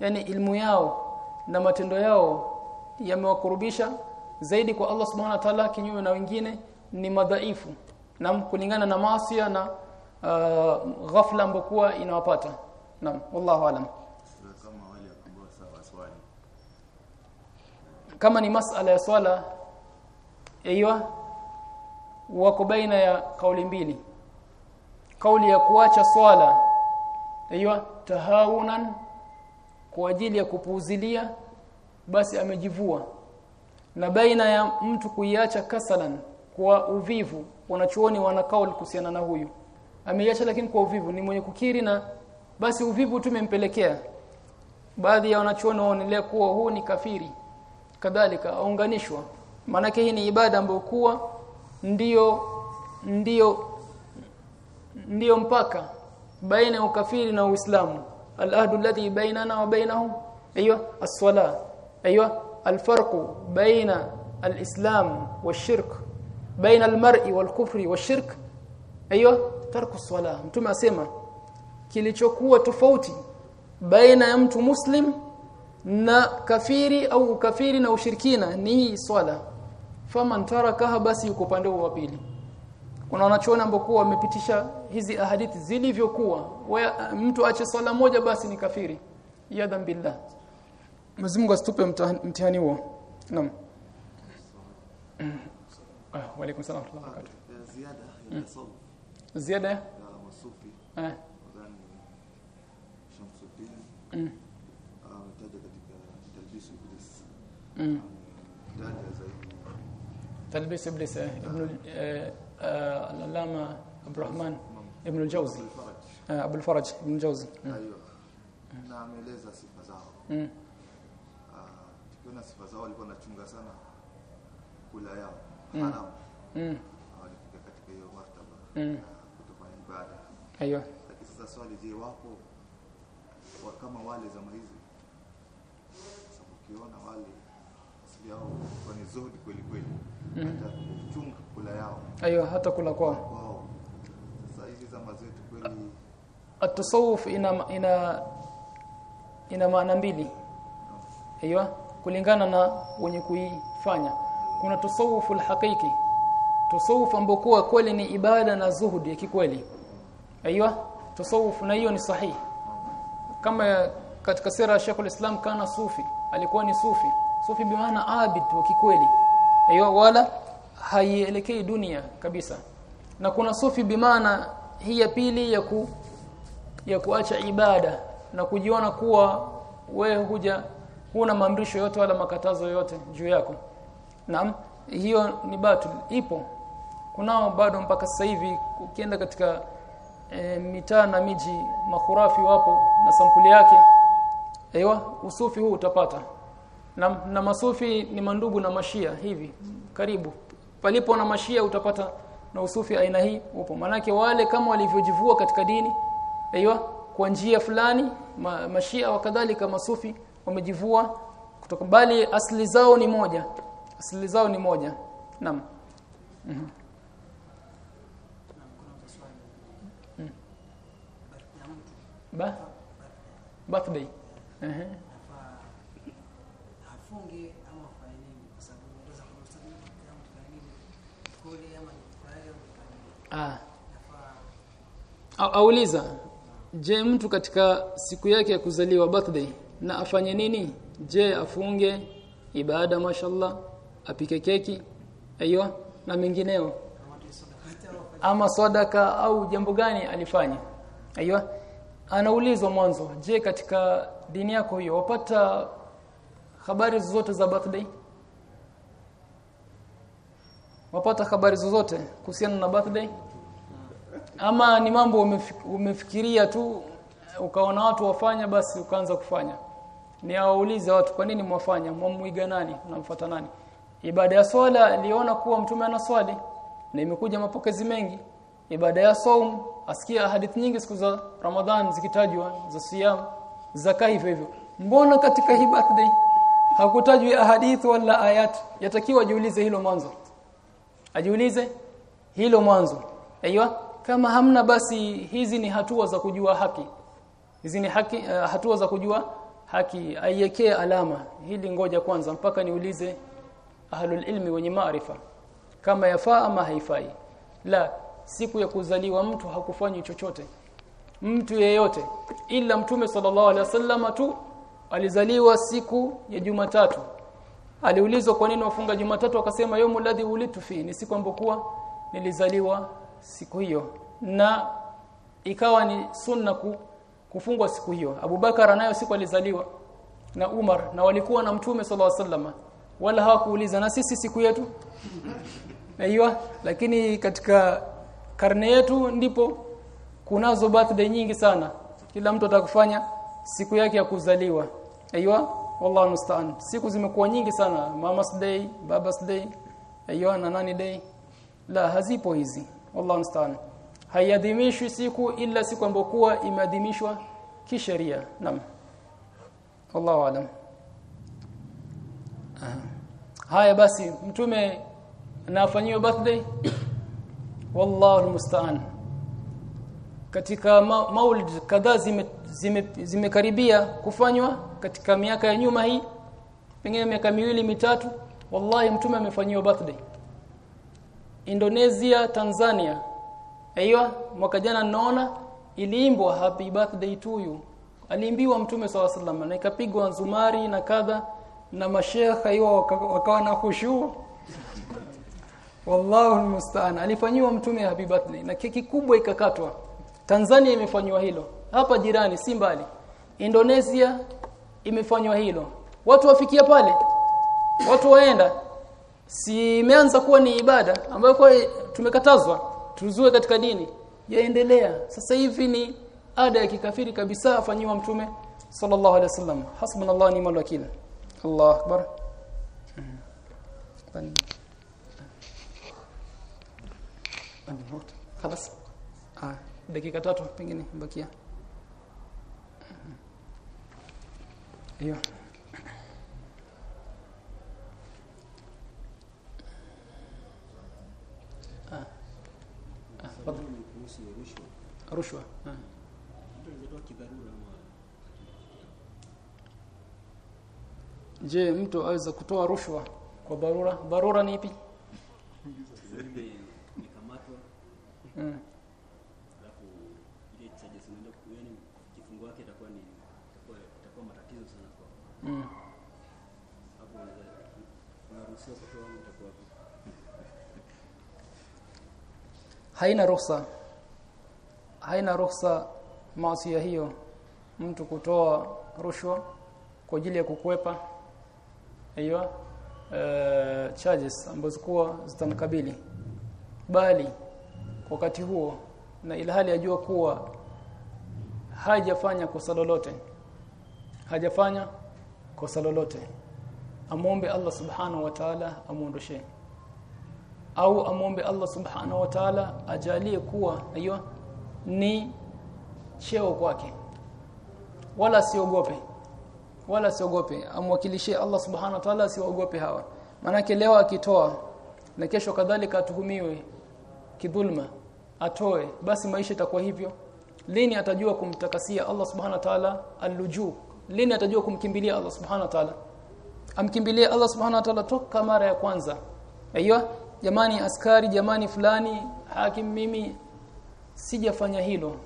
yani ilmu yao na matendo yao yamewakurubisha zaidi kwa Allah subhanahu wa ta'ala kinyume na wengine ni madhaifu. Na kulingana na maasi na uh, ghafla ambokuwa inawapata. Naam wallahu alam sasa kama wale ambao sawa swali kama ni masala ya swala aiywa wako baina ya kauli mbili. Kauli ya kuacha swala aiywa tahawunan kwa ajili ya kupuuzilia basi amejivua. Na baina ya mtu kuiacha kasalan kwa uvivu wanachuoni wana kauli kuhusiana na huyu. Ameiacha lakini kwa uvivu ni mwenye kukiri na basi uvivu tumempelekea. Baadhi ya wanachuoni waonelea kuwa huu ni kafiri kadhalika aunganishwa. Maana hii ni ibada ambayo kuwa ndio ndio ndio mpaka baina ya ukafiri na Uislamu. Al-ahdu alladhi bainana wa bainahum. Aywa as-sala. Aywa al-farqu baina al-islam wash-shirk baina al-mar'i wal-kufri wash-shirk aywa tarku as-sala mtume asema kilichokuwa tofauti baina ya mtu muslim na kafiri au ukafiri na ushirikina ni hii swala. Faman tarakaha basi yuko upande wa pili. Kuna wanachoona ambao wamepitisha hizi ahadithi zilivyokuwa. Mtu ache swala moja basi ni kafiri. Yadhan billah. Mwenyezi Mungu asitupe mtihani huo. Naam. Ah wa alaykum salaam wa barakatuh. Ziada ya tasawuf ziada ya? Eh. Shamsuddin تلبيس إبليس آه، ابن آه، آه، العلامة ابو الرحمن ابن الجوزي. أبو الفرج. ابن الجوزي. أيوه. نعم ليزا سيفا زاو امم كنا سيفا زاو اللي كنا تشونغا سنا كل أيام. حرام. امم أيوه. Yao kwa ni zuhudi kweli kweli. Hata kuchunga kula yao. Aiyo hata kula kwao. Kwao sasa hizi zama zetu kweli. At-tasawuf ina ina ina maana mbili. Aiyo kulingana na wenye kuifanya. Kuna tasawufu alhaqiqi. Tasawuf ambao kweli ni ibada na zuhudi ya kikweli. Aiyo tasawuf na hiyo ni sahihi. Kama katika sera ya Sheikh islam kana sufi. Alikuwa ni sufi sufi bimaana abid wa kikweli. Aiyo wala haielekei dunia kabisa. Na kuna sufi bimaana hii ya pili ya ku ya kuacha ibada na kujiona kuwa we huja huna maamrisho yote wala makatazo yote juu yako. Naam hiyo ni batu ipo. Kunao bado mpaka sasa hivi ukienda katika e, mitaa na miji makhurafi wapo na sampuli yake. Aiwa usufi huu utapata na, na masufi ni mandugu na mashia hivi karibu. Palipo na mashia utapata na usufi aina hii upo. Manake wale kama walivyojivua katika dini aiywa kwa njia fulani ma, mashia wakadhalika masufi wamejivua kutoka bali asili zao ni moja. Asili zao ni moja. Naam. Mm -hmm. ba birthday. Uh afunge ama afanye nini kwa sababu unaweza kumsaidia kama mfanye nini kule ama nifanye ah. Auliza je mtu katika siku yake ya kuzaliwa birthday na afanye nini? Je afunge ibada mashallah apike keki aiyo na mengineo? Ama sadaka au jambo gani alifanya aiyo. Anaulizwa mwanzo je katika dini yako hiyo wapata habari zote za birthday wapata habari zozote kuhusiana na birthday? Ama ni mambo umefik- umefikiria tu ukaona watu wafanya basi ukaanza kufanya. Ni awaulize watu kwa nini mwafanya? Mwamuiga nani? Mnamfuata nani? Ibada ya swala aliona kuwa mtume ana swali na imekuja mapokezi mengi. Ibada ya saum asikia hadithi nyingi siku za Ramadhan zikitajwa za siyam zaka hivyo hivyo. Mbona katika hii birthday hakutajwi ahadith wala ayat? Yatakiwa jiulize hilo mwanzo ajiulize hilo mwanzo. Aiywa kama hamna basi hizi ni hatua za kujua haki. Hizi ni haki uh, hatua za kujua haki. Aiwekee alama. Hili ngoja kwanza mpaka niulize ahlul ilmi wenye maarifa. Kama yafaa ama haifai. La siku ya kuzaliwa mtu hakufanyi chochote. Mtu yeyote ila mtume sallallahu alaihi wasallam tu alizaliwa siku ya Jumatatu aliulizwa kwa nini wafunga Jumatatu? Akasema yawmul ladhi ulitu fi. Ni siku ambokuwa nilizaliwa siku hiyo. Na ikawa ni sunna ku, kufungwa siku hiyo. Abubakar nayo siku alizaliwa na Umar na walikuwa na mtume sallallahu alaihi wasallam. Wala hawakuuliza na sisi siku yetu? Aiyo lakini katika karne yetu ndipo kunazo birthday nyingi sana. Kila mtu atakufanya siku yake ya kuzaliwa. Aiyo wallahu musta'an. Siku zimekuwa nyingi sana. Mama's day baba's day aiyo na nani day. La hazipo hizi. Wallahu musta'an. Haiadhimishwi siku ila siku ambayo kuwa imeadhimishwa kisheria. Naam. Wallahu alam. Haya basi mtume anafanyiwa birthday? Wallahu almusta'an katika ma maulid kadhaa zimekaribia zime, zime kufanywa katika miaka ya nyuma hii pengine miaka miwili mitatu wallahi mtume amefanyiwa birthday. Indonesia Tanzania. Aiyo mwaka jana naona iliimbwa happy birthday to you. Aliimbiwa mtume swalla sallam na ikapigwa nzumari na kadha na mashekha hiyo wakawa na khushu. Wallahu almusta'an. Alifanyiwa mtume happy birthday na keki kubwa ikakatwa. Tanzania imefanywa hilo. Hapa jirani si mbali. Indonesia imefanywa hilo watu wafikia pale watu waenda si imeanza kuwa ni ibada ambayo kwa tumekatazwa tuzue katika dini yaendelea sasa hivi ni ada ya kikafiri kabisa afanyiwa mtume sallallahu alaihi wasallam hasbunallahu ni'mal wakil Allah akbar خلاص ah dakika tatu pengine bakia hiyo ah. Ah rushwa. Ah. Je mtu aweza kutoa rushwa kwa barura? Barura ni ipi tuseme nikamatwa mm. alafu ile charges unaenda kueni kifungo wake itakuwa ni matatizo sana kwa Mm. hapo unaruhusiwa kutoa wangu itakuwa haina ruhusa. Haina ruhusa maasi hiyo mtu kutoa rushwa kwa ajili ya kukwepa. Aiyo uh, charges ambazo kuwa zitamkabili. Bali wakati huo na ilhali ajua kuwa hajafanya kosa lolote hajafanya kosa lolote amwombe Allah subhanahu wa ta'ala amuondoshe au amwombe Allah subhanahu wa ta'ala ajalie kuwa hiyo ni cheo kwake. Wala siogope wala siogope amwakilishie Allah subhanahu wa ta'ala siogope hawa. Manake leo akitoa na kesho kadhalika atuhumiwe kidhulma atoe basi maisha itakuwa hivyo. Lini atajua kumtakasia Allah subhanahu wa ta'ala aluju lini atajua kumkimbilia Allah subhanahu wa ta'ala? Amkimbilie Allah subhanahu wa ta'ala toka mara ya kwanza. Aiyo jamani askari jamani fulani hakim mimi sijafanya hilo.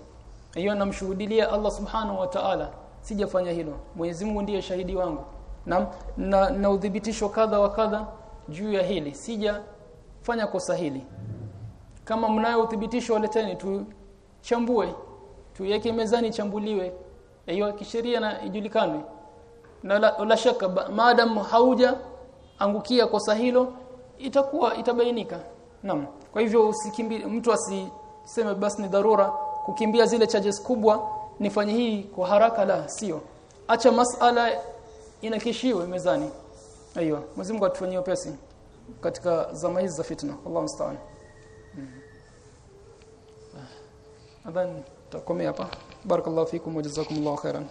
Hiyo namshuhudilia Allah subhanahu wa ta'ala sijafanya hilo. Mwenyezi Mungu ndiye shahidi wangu. Na na, na udhibitisho kadha wa kadha juu ya hili. Sijafanya kosa hili. Kama mnayo udhibitisho uthibitisho tu tuchambue tuweke mezani chambuliwe hiyo kisheria na ijulikane. Na la, shaka maadam hauja angukia kosa hilo itakuwa itabainika. Naam. Kwa hivyo usikimbi mtu asiseme basi ni dharura kukimbia zile charges kubwa nifanye hii kwa haraka la sio. Acha masala inakishiwe mezani. Aiyo Mungu atufanyie pesi katika zama hizi za fitna. Allah mstaan nadhani tutakomea hapa barakallahu fikum wa jazakumullahu khairan